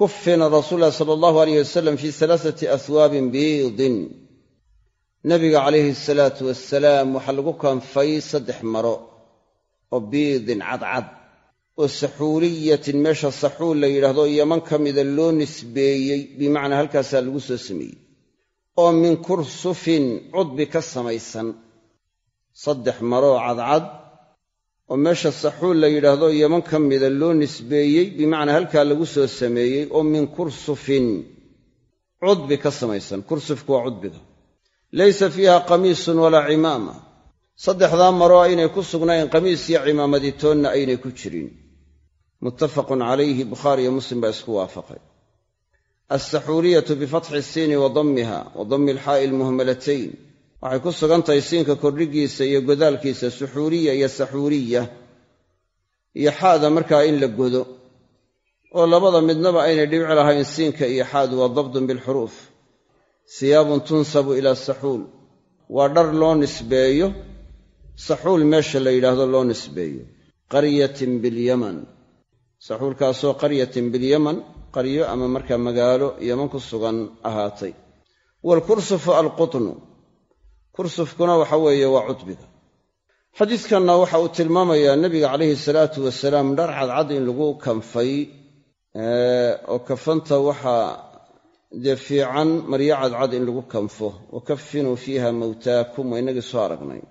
kufina rasuul ulahi sala allahu aleyh wasalam fii salaasati aswaabin biidin nabiga calayhi salaatu wasalaam waxaa lagu kanfay saddex maro oo biidin cadcad oo saxuuliyatin meesha saxuul la yidhaahdo yaman ka mida loo nisbeeyey bimacnaa halkaasaa lagu soo sameeyey oo min kursufin cudbi ka samaysan saddex maroo cadcad oo meesha saxuul la yidhaahdo yaman ka mida loo nisbeeyey bimacnaa halkaa lagu soo sameeyey oo min kursufin. Cudbi ka samaysan kursufku waa cudbiga. Laysa fiiha qamiisun walaa cimaama. Saddexdaa maroo aynay ku sugnayn qamiis iyo cimaamaditoonna aynay ku jirin. Muttafaqun calayhi bukhaari iyo muslim baa isku waafaqay. Alsaxuuliyatu bifatxi isiini wa dammiha wa dammi alxaa'i almuhmalatayn waxay ku sugan tahay siinka kordhigiisa iyo godaalkiisa suxuuriya iyo saxuuriya. Iyo xaada markaa in la godo oo labada midnaba aynay dhibici lahayn siinka iyo xaadu waa dabdun bilxuruuf siyaabun tunsabu ilaa saxuul. Waa dhar loo nisbeeyo saxuul meesha la yidhaahdo loo nisbeeyo. Qaryatin bilyaman saxuulkaasoo qaryatin bilyaman qaryo ama markaa magaalo yaman ku sugan ahaatay. Waalkursufu alqutnu kursufkuna waxa weeye waa cudbiga. Xadiidkanna waxa uu tilmaamayaa nebiga calayhi salaatu wasalaam dhar cadcad in lagu kanfay oo kafanta waxaa dee fiican maryo cadcad in lagu kanfo. Wa kafinuu fiiha mawtaakum waa inagii soo aragnay.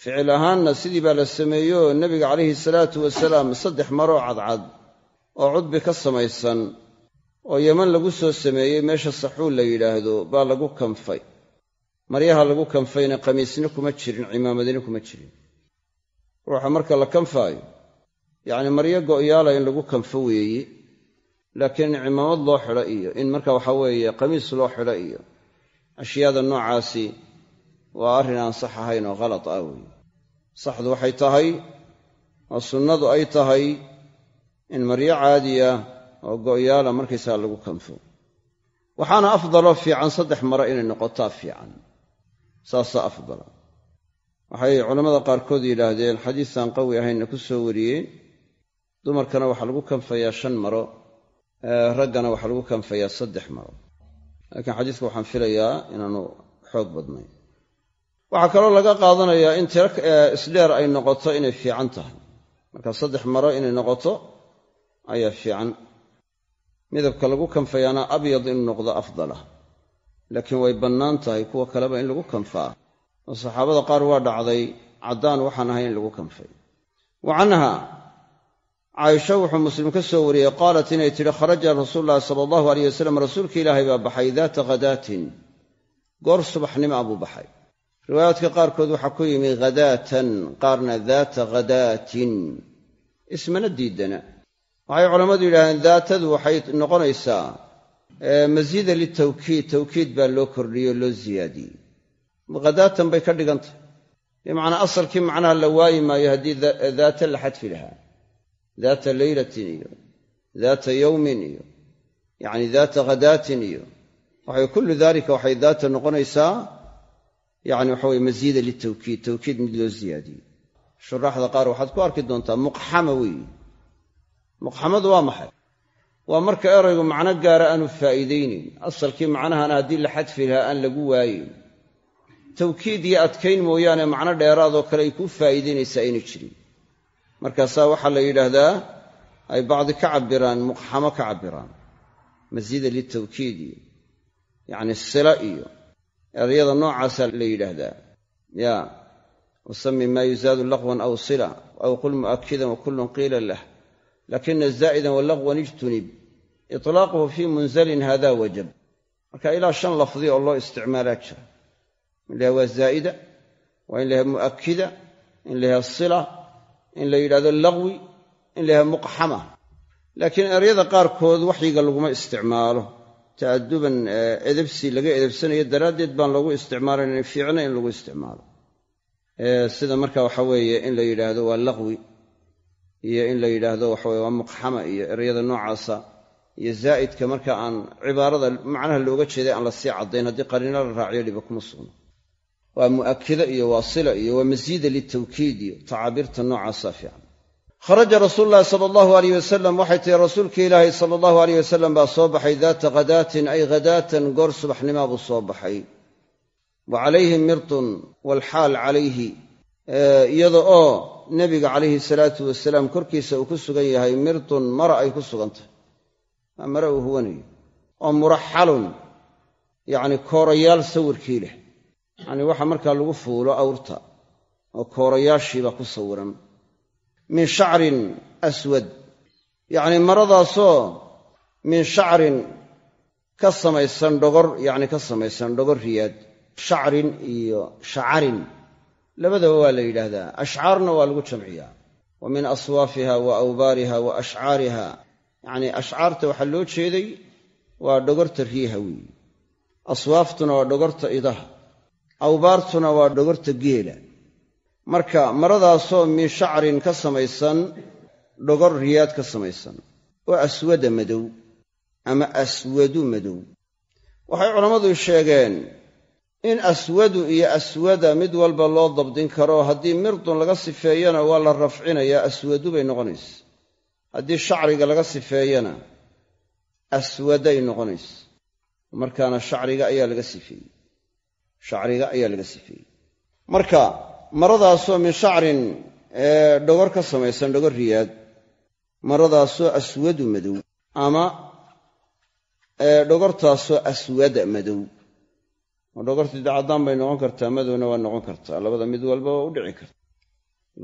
Ficil ahaanna sidii baa la sameeyeoo nebiga calayhi salaatu wasalaam saddex maroo cadcad oo cudbi ka samaysan oo yeman lagu soo sameeyey meesha saxuul la yidhaahdo baa lagu kanfay maryaha lagu kanfayna qamiisna kuma jirin cimaamadina kuma jirin. Ruuxa marka la kanfaayo yacni maryo go'yaala in lagu kanfo weeye laakiin in cimaamad loo xidho iyo in marka waxa weeye qamiis loo xidho iyo ashyaada noocaasi waa arrin aan sax ahayn oo khalad ah weeye saxdu waxay tahay oo sunnadu ay tahay in maryo caadiya oo go'yaala markaysaga lagu kanfo. Waxaana afdaloo fiican saddex maro inay noqotaa fiican saasaa afdala waxay culammada qaarkood yidhaahdeen xadiisaan qawi ahaynna ku soo wariyeen dumarkana waxaa lagu kanfayaa shan maro raggana waxaa lagu kanfayaa saddex maro. Laakiin xadiiska waxaan filayaa inaanu xoog badnayn waxaa kaloo laga qaadanayaa in tiro isdheer ay noqoto inay fiican tahay. Marka saddex maro inay noqoto ayaa fiican. Midabka lagu kanfayaana abyad inuu noqdo afdalah laakiin way bannaan tahay kuwa kaleba in lagu kanfaa. Oo saxaabada qaar waa dhacday caddaan waxaan ahayn in lagu kanfay. Wa canha caaisha wuxuu muslim ka soo wariyey qaalat inay tidhi kharaja rasuulu llahi sala allahu aleyh wasalam rasuulka ilaahay baa baxay daata khadaatin goor subaxnima buu baxay. Riwaayaadka qaarkood waxaa ku yimi khadaatan qaarna daata khadaatin ismana diidana waxay culammadu yidhahdeen daatadu waxay noqonaysaa masiida litawkiid tawkiid baa loo kordhiyey oo loo ziyaadiyey. Khadaatan bay ka dhigan tahay bimacnaa asalkii macnaha la waayi maayo haddii daata la xadfi lahaa. Daata leylatin iyo daata yowmin iyo yacni daata khadaatin iyo. Waxay kullu daalika waxay daata noqonaysaa yacni waxa weye masiida litawkiid tawkiid mid loo ziyaadiyey. Shuraaxda qaar waxaad ku arki doontaa muqxama weeye muqxamadu waa maxay waa marka eraygu macno gaara aanu faa'iidaynayn asalkii macnahana haddii la xadfi lahaa aan lagu waayeyn tawkiid iyo adkayn mooyaane macno dheeraadoo kale ay kuu faa'iidaynaysaa ayna jirin. Markaasaa waxaa la yidhaahdaa ay bacdi ka cabbiraan muqxamo ka cabbiraan. Masiida litawkiid iyo yacni sila iyo erayada noocaasaa la yidhaahdaa. Ya wasami maa yuzaadu laqwan aw sila aw qul mu'akidan wakullun qiila lah. Lakina zaa'idan walaqwan ijtunib iطlaaquhu fii munzalin hada wajab. Marka ilaa shan lafdi oo loo isticmaalaa jira. In la waa zaa'ida waa in la yahay mu'akida in la yahay sila in la yidhahdo laqwi in la yahay muqxama. Laakiin eryada qaarkood waxyiga laguma isticmaalo. Ta'aduban edebsi laga edebsanayo daraaddeed baan loogu isticmaalayn fiicna in lagu isticmaalo. Sida marka waxa weeye in la yidhaahdo waa laqwi iyo in la yidhaahdo waxaweye waa muqxama iyo eryada noocaasa iyo zaa'idka marka aan cibaarada macnaha looga jeeday aan la sii caddayn haddii qariino la raaciyo dhiba kuma sugno. Waa mu'akida iyo waasila iyo waa masiida litawkiid iyo tacaabiirta noocaasa fiican. Kharaja rasuulu llahi sala allahu aleyh wasalam waxay tihi rasuulkii ilaahay sala allahu aleyh wasalam baa soo baxay daata khadaatin ay khadaatan goor subaxnimaa buu soo baxay. Wa calayhi mirtun waalxaal calayhi iyada oo nebiga calayhi salaatu wasalaam korkiisa uu ku sugan yahay mirtun mara ay ku sugan tahay waa mare uu huwanayo oo muraxalun yacni koorayaal sawirkii leh. Yacni waxa markaa lagu fuulo awrta oo koorayaashiibaa ku sawiran. Min shacrin aswad yacni maradaasoo min shacrin ka samaysan dhogor yacni ka samaysan dhogor riyaad. Shacrin iyo shacarin labadaba waa la yidhaahdaa. Ashcaarna waa lagu jamciyaa. Wa min aswaafiha wa awbaariha wa ashcaariha yacnii ashcaarta waxaa loo jeeday waa dhogorta riiha weeye. Aswaaftuna waa dhogorta idaha. Awbaartuna waa dhogorta geela. Marka maradaasoo min shacrin ka samaysan dhogor riyaad ka samaysan. Oo aswada madow ama aswadu madow. Waxay culammadu sheegeen in aswadu iyo aswada mid walba loo dabdin karo haddii mirdun laga sifeeyana waa la rafcinayaa aswadu bay noqonaysa haddii shacriga laga sifeeyana aswaday noqonaysa markaana shacriga ayaa laga sifeeyey. Shacriga ayaa laga sifeeyey. Marka maradaasoo min shacrin dhogor ka samaysan dhogor riyaad maradaasoo aswadu madow ama dhogortaasoo aswada madow. Oo dhogortii dacaddaan bay noqon kartaa madowna waa noqon kartaa. Labada mid walba waa u dhici karta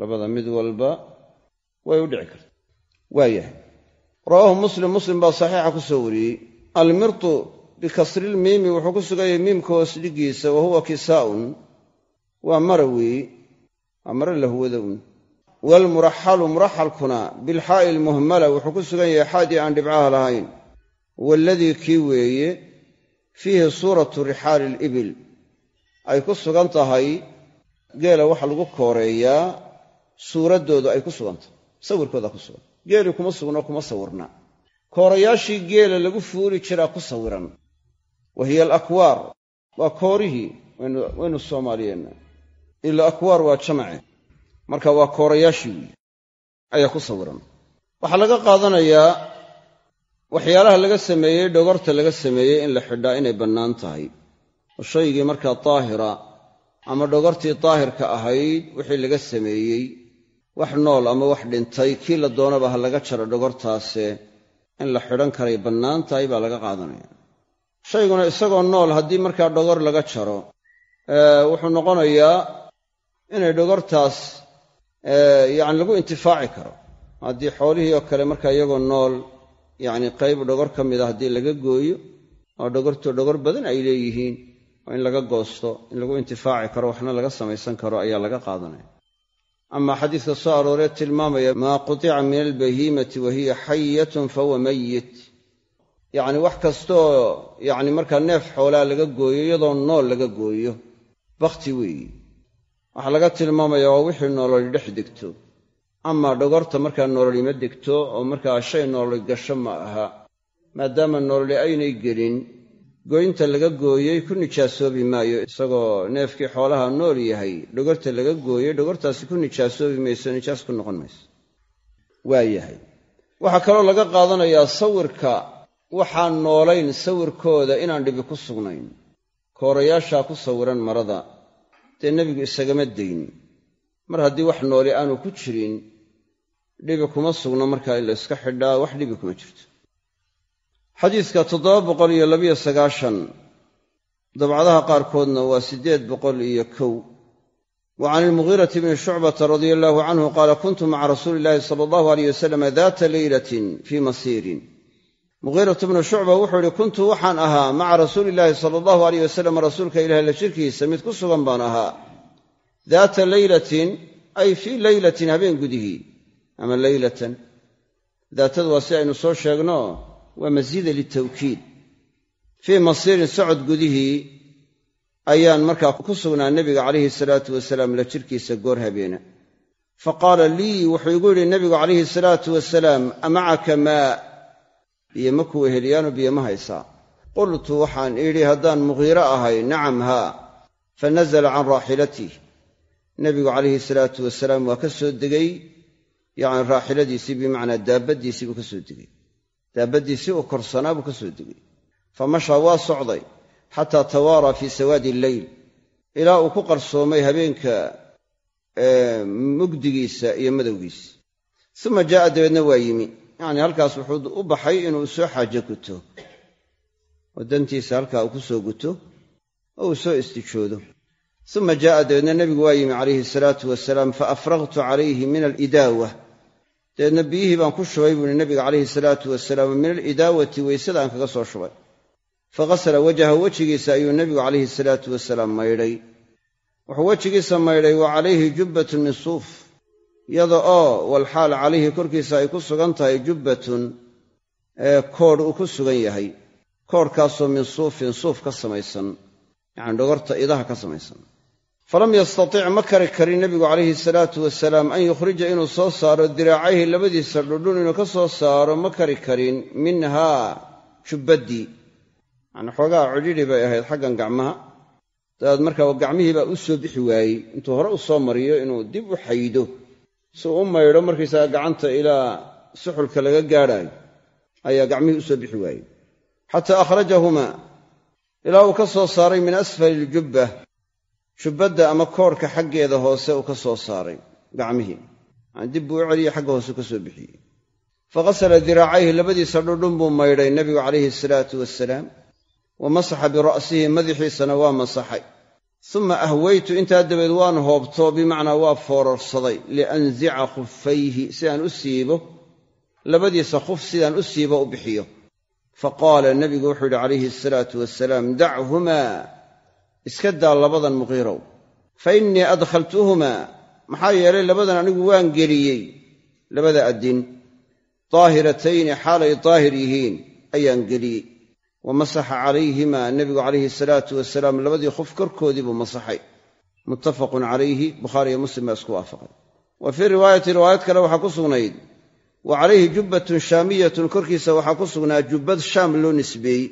labada mid walba way u dhici kartaa waayahay. Rawaahu muslim muslim baa saxiixa ku soo wariyey. Almirtu bikasrilmiimi wuxuu ku sugan yahay miimka hoos dhigiisa wa huwa kisaa'un waa mara weeye waa mara lahwada un waalmuraxalu muraxalkuna bilxaa'i almuhmala wuxuu ku sugan yahay xaadii aan dhibcaha lahayn. Waaladii kii weeye fiihi suuratu rixaali alibil. Ay ku sugan tahay geela waxa lagu kooreeyaa suuraddoodu ay ku sugan tahay sawirkooda ku sugan geeli kuma sugno kuma sawirna. Koorayaashii geela lagu fuuli jiraa ku sawiran. Wa hiya alakwaar waa koorihii waynu soomaaliyeenna ila akwaar waa jamace marka waa koorayaashii wiyi ayaa ku sawiran. Waxaa laga qaadanayaa waxyaalaha laga sameeyey dhogorta laga sameeyey in la xidhaa inay bannaan tahay. Oo shaygii markaa daahira ama dhogortii daahirka ahayd wixii laga sameeyey wax nool ama wax dhintay kii la doonaba ha laga jaro dhogortaase in la xidhan karay bannaan tahay baa laga qaadanaya. Shayguna isagoo nool haddii markaa dhogor laga jaro wuxuu noqonayaa inay dhogortaas yacni lagu intifaaci karo. Haddii xoolihii oo kale markaa iyagoo nool yacni qayb dhogor ka mida haddii laga gooyo oo dhogorto dhogor badan ay leeyihiin oo in laga goosto in lagu intifaaci karo waxna laga samaysan karo ayaa laga qaadanaya amaa xadiiska soo arooree tilmaamaya maa qutica min albahiimati wa hiya xayatun fahuwa mayit yacni wax kastooo yacni markaa neef xoolaa laga gooyo iyadoo nool laga gooyo. Bakhti weeyi. Waxaa laga tilmaamaya waa wixii nololi dhex degto. Amaa dhogorta markaa nololima degto oo markaa shay nololi gasho ma aha maadaama nololi aynay gelin goynta laga gooyey ku nijaasoobi maayo isagoo neefkii xoolaha nool yahay dhogorta laga gooyey dhogortaasi ku nijaasoobi mayso nijaas ku noqon mayso. Waa yahay. Waxaa kaloo laga qaadanayaa sawirka waxaan noolayn sawirkooda inaan dhibi ku sugnayn. Koorayaashaa ku sawiran marada dee nebigu isagama dayn mar haddii wax nooli aanu ku jirin dhibi kuma sugno markaa in la iska xidhaa wax dhibi kuma jirto xadiidka toddoba boqol iyo labiyo sagaashan dabcadaha qaarkoodna waa siddeed boqol iyo kow. Wa can ilmugiirati bni shucbata radia allahu canhu qaala kuntu maca rasuuli illahi sala allahu aleyh wasalam daata leylatin fii masiirin. Mugiiratu bnu shucba wuxuu ihi kuntu waxaan ahaa maca rasuuli illaahi sala allahu aleyh wasalam rasuulka ilahi la jirkiisa mid ku sugan baan ahaa. Daata leylatin ay fii leylatin habeen gudihii ama leylatan daatadu waa si aynu soo sheegno waa masiida litawkiid. Fii masiirin socod gudihii ayaan markaa ku sugnaa nebiga calayhi salaatu wasalaam la jirkiisa goor habeena. Fa qaala lii wuxuu igu yidhi nebigu calayhi salaatu wasalaam amacaka maa? Biyo ma ku weheliyaano biyo ma haysaa. Qultu waxaan idhi haddaan muqiiro ahay nacam haa. Fa nazala can raaxilatih nebigu calayhi salaatu wasalaam waa ka soo degay yacni raaxiladiisii bimacnaa daabaddiisii buu ka soo degay daabaddiisii uu korsanaa buu ka soo degay. Fa mashaa waa socday xataa tawaaraa fii sawaadi alleyl ilaa uu ku qarsoomay habeenka mugdigiisa iyo madowgiisa. Uma jaa'a dabeedna waa yimi. Yacni halkaas wuxuu u baxay inuu soo xaajo guto. Oo dantiisa halkaa uu ku soo guto oo uu soo istijoodo. Uma jaa'a dabeedna nebigu waa yimi calayhi salaatu wasalaam fa afraqtu calayhi min alidaawa dabeedna biyihii baan ku shubay buuhi nebiga calayhi salaatu wasalaam min alidaawati weysada aan kaga soo shubay. Faghasala wajaha wejigiisa ayuu nebigu calayhi salaatu wasalaam maydhay. Wuxuu wejigiisa maydhay wa calayhi jubbatun min suuf iyada oo walxaal calayhi korkiisa ay ku sugan tahay jubbatun koodh uu ku sugan yahay koodhkaasoo min suufin suuf ka samaysan yacni dhogorta idaha ka samaysan falam yastatic ma kari karin nebigu calayhi salaatu wasalaam an yukhrija inuu soo saaro diraacayhi labadiisa dhudhun inuu ka soo saaro ma kari karin minhaa jubbaddii yacni xoogaa cidhidhi bay ahayd xaggan gacmaha. Dabeed markaa gacmihiibaa u soo bixi waayey intuu hore u soo mariyo inuu dib u xaydo. Si uu u maydho markaysaga gacanta ilaa suxulka laga gaadhaayo ayaa gacmihii u bixi waayey. Xataa akhrajahumaa ilaa uu ka soo saaray min asfali iljubba jubbadda ama koodhka xaggeeda hoose uu ka soo saaray gacmihii. Dib buu u celiyey xagga hoose ka soo bixiyey. Faghasala diraacayhi labadiisa dhudhun buu maydhay nebigu calayhi asalaatu wasalaam wa masaxa bira'sihi madaxiisana waa masaxay. Uma ahwaytu intaa dabeed waan hoobto bimacnaa waa foorarsaday lianzica khufayhi si aan u siibo labadiisa khuf sidaan u siibo u bixiyo. Fa qaala nebigu wuxuu yidhi calayhi asalaatu wasalaam dachumaa iska daa labadan muqiirow. Fa innii adkhaltuhumaa maxaa yeelay labadan anigu waan geliyey. Labada addin daahiratayni xaalay daahir yihiin ayaan geliyey. Wa masaxa calayhimaa nebigu calayhi salaatu wasalaam labadii khuf korkoodii buu masaxay. Muttafaqun calayhi bukhaariyo muslim baa isku waafaqay. Wa fii riwaayati riwaayad kale waxaa ku sugnayd wa calayhi jubbatun shaamiyatun korkiisa waxaa ku sugnaa jubbad shaam loo nisbeeyey.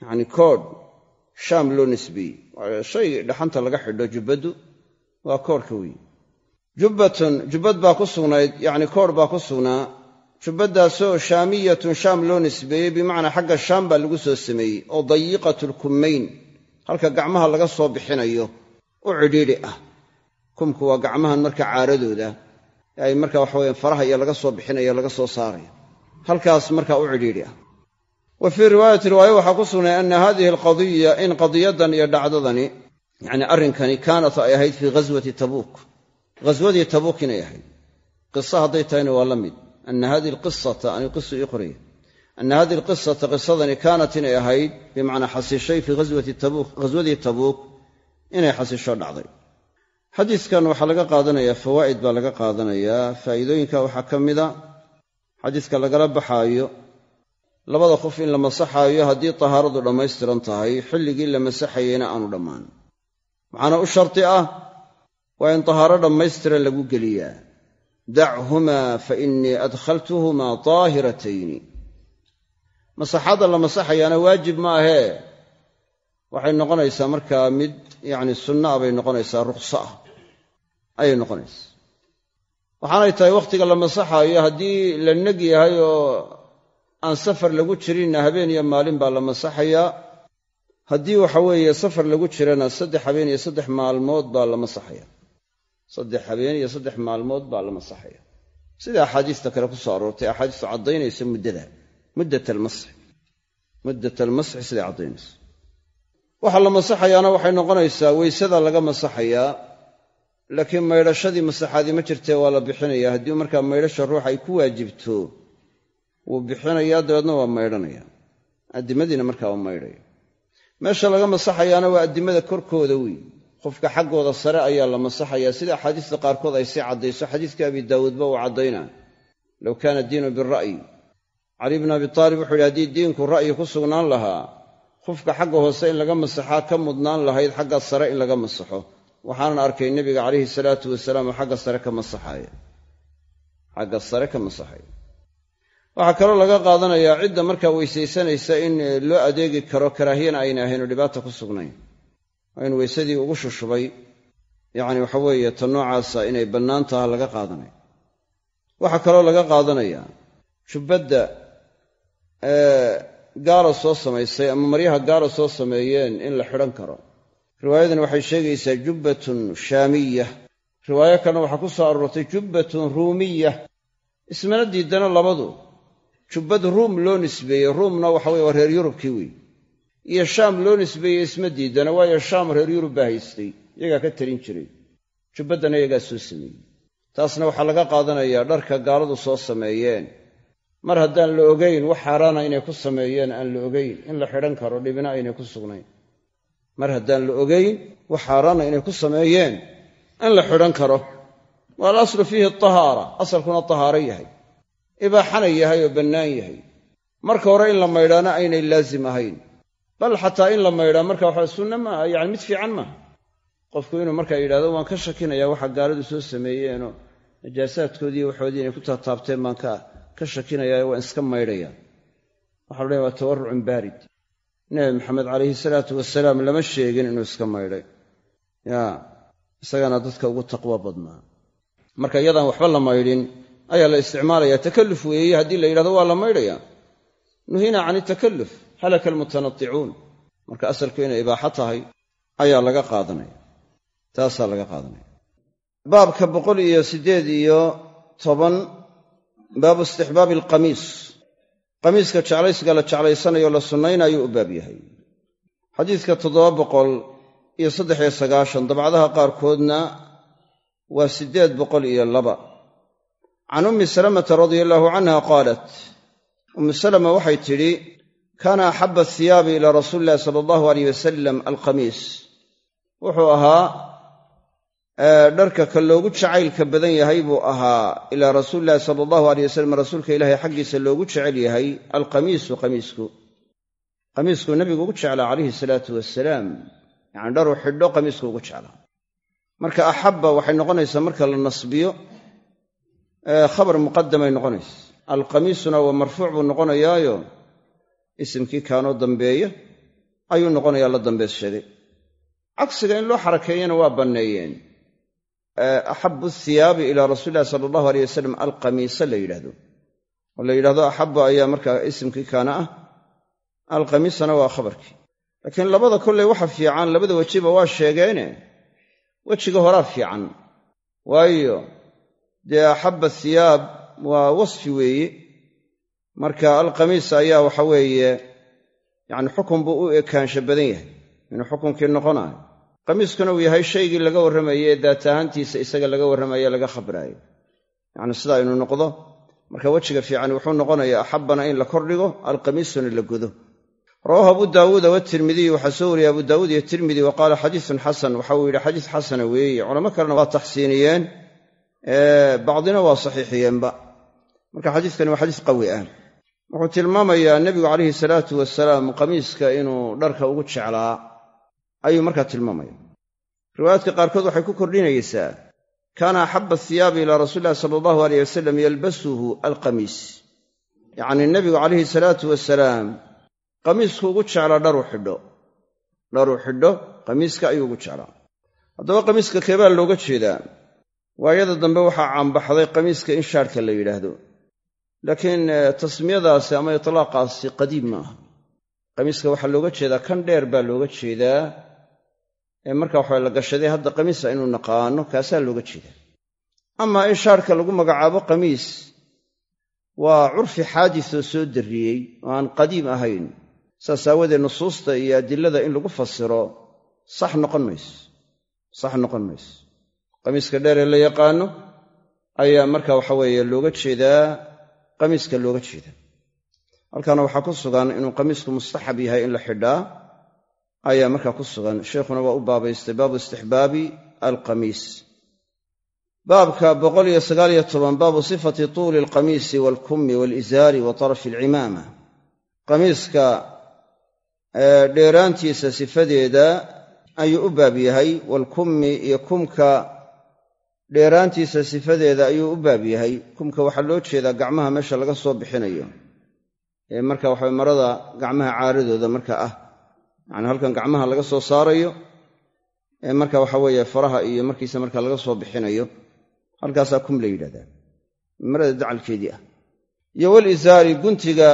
Yacni koodh shaam loo nisbeeyey shay dhaxanta laga xidho jubbaddu waa koodhka weeye jubbatun jubbad baa ku sugnayd yacni koodh baa ku sugnaa. Jubbaddaasoo shaamiyatun shaam loo nisbeeyey bimacnaa xagga shaam baa lagu soo sameeyey oo dayiqatulkummayn halka gacmaha laga soo bixinayo u cidhiidhi ah. Kumku waa gacmahan marka caaradooda ay marka waxaweye faraha iyo laga soo bixinayo laga soo saarayo. Halkaas markaa u cidhiidhi ah wa fii riwaayati riwaaye waxaa ku sugnay ana hadihi alqadiya in qadiyadan iyo dhacdadani yacni arrinkani kaanat ay ahayd fii ghaswati tabuuk. Ghaswadii tabuuk inay ahayd. Qiso hadday tahayna waa la mid. Ana hadihi alqisata ani qisu ii qoraya. Ana hadihi alqisata qisadani kaanat inay ahayd bimacnaa xasishay fii ghaswati tabuuk ghaswadii tabuuk inay xasisho dhacday. Xadiiskan waxaa laga qaadanayaa fawaa'id baa laga qaadanayaa faa'iidooyinka waxaa ka mida xadiiska lagala baxaayo labada qof in la masaxaayo haddii tahaaradu dhammaystiran tahay xilligii la masaxayeyna aanu dhammaan. Waxaana u sharti ah waa in tahaaro dhammaystiran lagu geliyaa. Dachumaa fa innii adkhaltuhumaa daahiratayni masaxaadda la masaxayaana waajib ma ahee. Waxay noqonaysaa markaa mid yacni sunna ah bay noqonaysaa rukhso ah. Ayay noqonaysaa. Waxaanay tahay wakhtiga la masaxaayo haddii la neg yahay oo aan safar lagu jirinna habeen iyo maalin baa la masaxayaa. Haddii waxa weeye safar lagu jirana saddex habeen iyo saddex maalmood baa la masaxaya saddex habeen iyo saddex maalmood baa la masaxaya sida axaadiista kale ku soo aroortay axaadiistu caddaynaysa muddada muddat almasxi muddat almasxi siday caddaynayso. Waxaa la masaxayaana waxay noqonaysaa weysada laga masaxayaa laakiin maydhashadii masaxaadii ma jirtee waa la bixinaya haddii markaa maydhasha ruux ay ku waajibto wuu bixinayaa dabeedna waa maydhanaya addimadiina markaa waa maydhaya. Meesha laga masaxayaana waa addimada korkooda wey qofka xaggooda sare ayaa la masaxayaa. Sida axaadiista qaarkood ay sii caddayso xadiiska abi daawuudba uu caddaynaa. Low kaana diinu bira'yi cali bn abi taalib wuxuu yidhi haddii diinku ra'yi ku sugnaan lahaa khufka xagga hoose in laga masaxaa ka mudnaan lahayd xagga sare in laga masaxo. Waxaanan arkay nebiga calayhi salaatu wasalaam oo xagga sare ka masaxaya xagga sare ka masaxaya waxaa kaloo laga qaadanayaa cidda markaa weysaysanaysa in loo adeegi karo karaahiyana ayna ahayn oo dhibaata ku sugnayn waa in weysadii ugu shushubay yacni waxa weeye ta noocaasa inay bannaan taha laga qaadanaya waxaa kaloo laga qaadanayaa jubbadda gaala soo samaysay ama maryaha gaala soo sameeyeen in la xidhan karo. Riwaayadani waxay sheegaysaa jubbatun shaamiya riwaayo kalena waxaa ku soo aroortay jubbatun ruumiya ismana diidana labadu jubbad ruum loo nisbeeyey ruumna waxa weye waa reer yurubkii wey iyo shaam loo nisbeeyey isma diidana waayo shaam reer yurub baa haystay iyagaa ka talin jiray. Jubbaddana iyagaa soo sameeyey. Taasna waxaa laga qaadanayaa dharka gaaladu soo sameeyeen. Mar haddaan la ogayn wax xaaraana inay ku sameeyeen aan la ogayn in la xidhan karo dhibina aynay ku sugnayn. Mar haddaan la ogayn wax xaaraana inay ku sameeyeen in la xidhan karo. Waa alaslu fiihi tahaara asalkuna tahaaro yahay ibaaxana yahay oo bannaan yahay. Marka hore in la maydhaana aynay laazim ahayn. Bal xataa in la maydhaa marka waxa sunna maaha yani mid fiican maaha qofku inuu markaa yidhahdo waan ka shakinaya waxa gaaladu soo sameeyeenoo najaasaadkoodii waxoodii inay ku taataabteen baan ka shakinaya waan iska maydhaya waxa la waa tawarrucun baarid. Nebi maxamed calayhi salaatu wasalaam lama sheegin inuu iska maydhay. Ya isagana dadka ugu taqwo badnaa. Marka iyadaan waxba la maydhin ayaa la isticmaalaya. Takalluf weeye haddii la yidhahdo waa la maydhaya. Nuhina can itakalluf halaka almutanaticuun. Marka asalku inay ibaaxo tahay ayaa laga qaadanaya. Taasaa laga qaadanaya. Baabka boqol iyo siddeed iyo toban baabu istixbaabi alqamiis. Qamiiska jeclaysiga la jeclaysanayo la sunnaynayo u baab yahay. Xadiidka toddoba boqol iyo saddex iyo sagaashan dabcadaha qaarkoodna waa siddeed boqol iyo laba can ummi salamata radia allaahu canha qaalat ummu salama waxay tidhi kaana axabba athiyaabi ilaa rasuuli illahi sala allahu aleyh wasalam alqamiis wuxuu ahaa dharka ka loogu jacaylka badan yahay buu ahaa ilaa rasuuli illahi sala allahu aleyh wasalam rasuulka ilaahay xaggiisa loogu jecel yahay alqamiisu qamiisku qamiiskuu nabigu ugu jeclaa calayhi salaatu wasalaam yacani dharuu xidho qamiisku ugu jeclaa marka axabba waxay noqonaysaa marka la nasbiyo khabar muqadamay noqonaysa alqamiisuna waa marfuuc buu noqonayaayo. Isimkii kaanoo dambeeya ayuu noqonayaa la dambeys sheegay cagsiga in loo xarakeeyana waa banneeyeen. Axabu thiyaabi ilaa rasuuli illahi sala allahu aleyh wasalam alqamiisa la yidhahdo oo la yidhahdo axabba ayaa markaa isimkii kaana ah. Alqamiisana waa khabarkii. Laakiin labada kolley waxa fiican labada wejiba waa sheegeene. Wejiga horaa fiican. Waayo dee axabba thiyaab waa wasfi weeye marka alqamiis ayaa waxa weeye yacni xukun buu u ekaansha badan yahay inuu xukunkii noqonaayo. Qamiiskuna uu yahay shaygii laga warramaye ee daat ahaantiisa isaga laga warramaye laga khabraayo. Yacni sidaa inuu noqdo marka wejiga fiican wuxuu noqonayaa axabbana in la kordhigo alqamiisuna la godo. Rawaahu abu daawuuda watirmidiy waxaa soo wariyey abu daawuud iyo tirmidi wa qaala xadiisun xasan waxa uu yidhi xadiis xasana weeye culamo kalena waa taxsiiniyeen bacdina waa saxiixiyeenba. Marka xadiiskani waa xadiis qawi ah. Wuxuu tilmaamayaa nebigu calayhi salaatu wasalaam qamiiska inuu dharka ugu jeclaa. Ayuu markaa tilmaamaya. Riwaayaadka qaarkood waxay ku kordhinaysaa. Kaana axabba athiyaabi ilaa rasuuli illahi sala allahu aleyh wasalam yalbasuhu alqamiis. Yacnii nebigu calayhi salaatu wasalaam qamiisku ugu jeclaa dharuu xidho. Dharuu xidho qamiiska ayuu ugu jeclaa. Haddaba qamiiska keebaa looga jeedaa waayada dambe waxaa caanbaxday qamiiska in shaarhka la yidhaahdo. Laakiin tasmiyadaasi ama itlaaqaasi qadiim maaha qamiiska waxaa looga jeedaa kan dheer baa looga jeedaa. Ee marka waxa la gashaday hadda qamiisa inuu naqaano kaasaa looga jeedaa. Amaa in shaarhka lagu magacaabo qamiis waa curfi xaadisoo soo darriyey oo aan qadiim ahayn. Saas aawadeed nusuusta iyo adilada in lagu fasiro sax noqon mayso. Sax noqon mayso qamiiska dheer ee la yaqaano ayaa marka waxa weeye looga jeedaa qamiiska looga jeedaa. Halkaana waxaa ku sugan inuu qamiisku mustaxab yahay in la xidhaa ayaa markaa ku sugan. Sheikhuna waa u baabaystay baabu istixbaabi alqamiis. Baabka boqoliyo sagaaliyo toban baabu sifati tuuli alqamiisi waalkummi waalizaari wa tarafi alcimaama qamiiska dheeraantiisa sifadeeda ayuu u baab yahay waalkummi iyo kumka dheeraantiisa sifadeeda ayuu u baab yahay. Kumka waxaa loo jeedaa gacmaha meesha laga soo bixinayo. Ee marka waxa marada gacmaha caaradooda marka ah. Yacni halkan gacmaha laga soo saarayo. Ee marka waxa weeye faraha iyo markiisa marka laga soo bixinayo. Halkaasaa kum la yidhahdaa. Marada dacalkeedii ah. Iyo wal isaari guntiga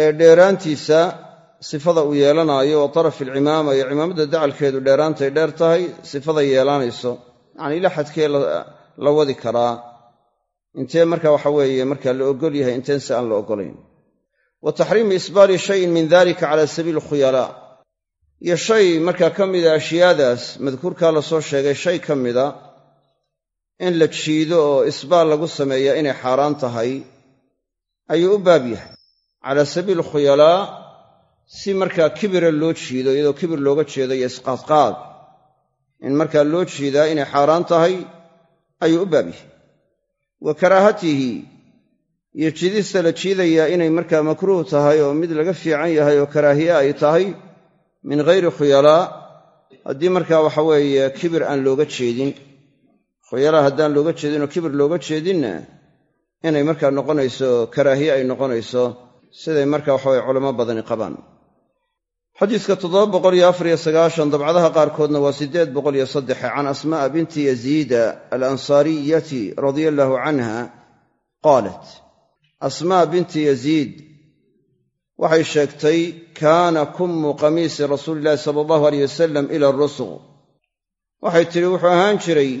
ee dheeraantiisa sifada uu yeelanaayo wa tarafi alcimaama iyo cimaamada dacalkeedu dheeraantay dheer tahay sifada yeelaanayso yacni ila xadkee la wadi karaa. Intee marka waxa weeye marka la ogol yahay inteense aan la ogolayn wa taxriimi isbaali shayin min dalika cala sabiili khuyalaa. Iyo shay markaa ka mida ashyaadaas madkuurkaa la soo sheegay shay ka mida in la jiido oo isbaal lagu sameeya inay xaaraan tahay ayuu u baab yahay. Calaa sabiili khuyalaa si markaa kibira loo jiido iyadoo kibir looga jeedo iyo isqaadqaad in markaa loo jiidaa inay xaaraan tahay ayuu u baab wa karaahatihi iyo jidista la jiidayaa inay markaa makruuh tahay oo mid laga fiican yahay oo karaahiye ay tahay min ghayri khuyalaa haddii markaa waxa weeye kibir aan looga jeedin. Khuyalaa haddaan looga jeedinoo kibir looga jeedinna inay markaa noqonayso karaahiye ay noqonayso siday marka waxaweye culamo badani qabaan xadiiska dabcadaha qaarkoodna waa can asmaa'a binti yaziida alansaariyati radia allaahu canha qaalat asmaa binti yaziid waxay sheegtay kaana kummu qamiisi rasuuli illahi sala allahu aleyh wasalam ila rusuq waxay tidhi wuxuu ahaan jiray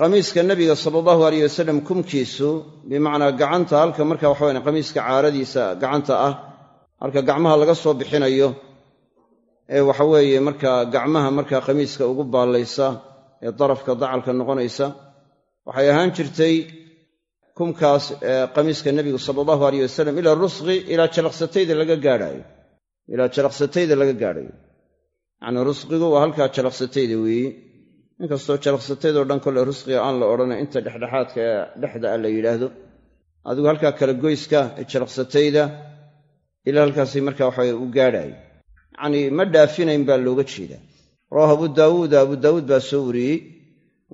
qamiiska nebiga sala allahu aleyh wasalam kumkiisu bimacnaa gacanta halka marka waxawaye qamiiska caaradiisa gacanta ah halka gacmaha laga soo bixinayo ee waxaweeye markaa gacmaha markaa qamiiska ugu baallaysa ee darafka dacalka noqonaysa waxay ahaan jirtay kumkaas qamiiska nebigu sala allahu aleyh wasalam ila rusqi ilaa jalaqsatayda laga gaadhaayo. Ilaa jalaqsatayda laga gaadhayo yacnii rusqigu waa halkaa jalaqsatayda weeye inkastoo jalaqsataydoo dhan kole rusqiga aan la odhanay inta dhexdhexaadka ee dhexda ah la yidhaahdo. Adigu halkaa kala goyska ee jalaqsatayda ilaa halkaasi marka waxawe u gaadhaayo yacnii ma dhaafinayn baa looga jeedaa. Rawaahu abu daawuuda abu daawuud baa soo wariyey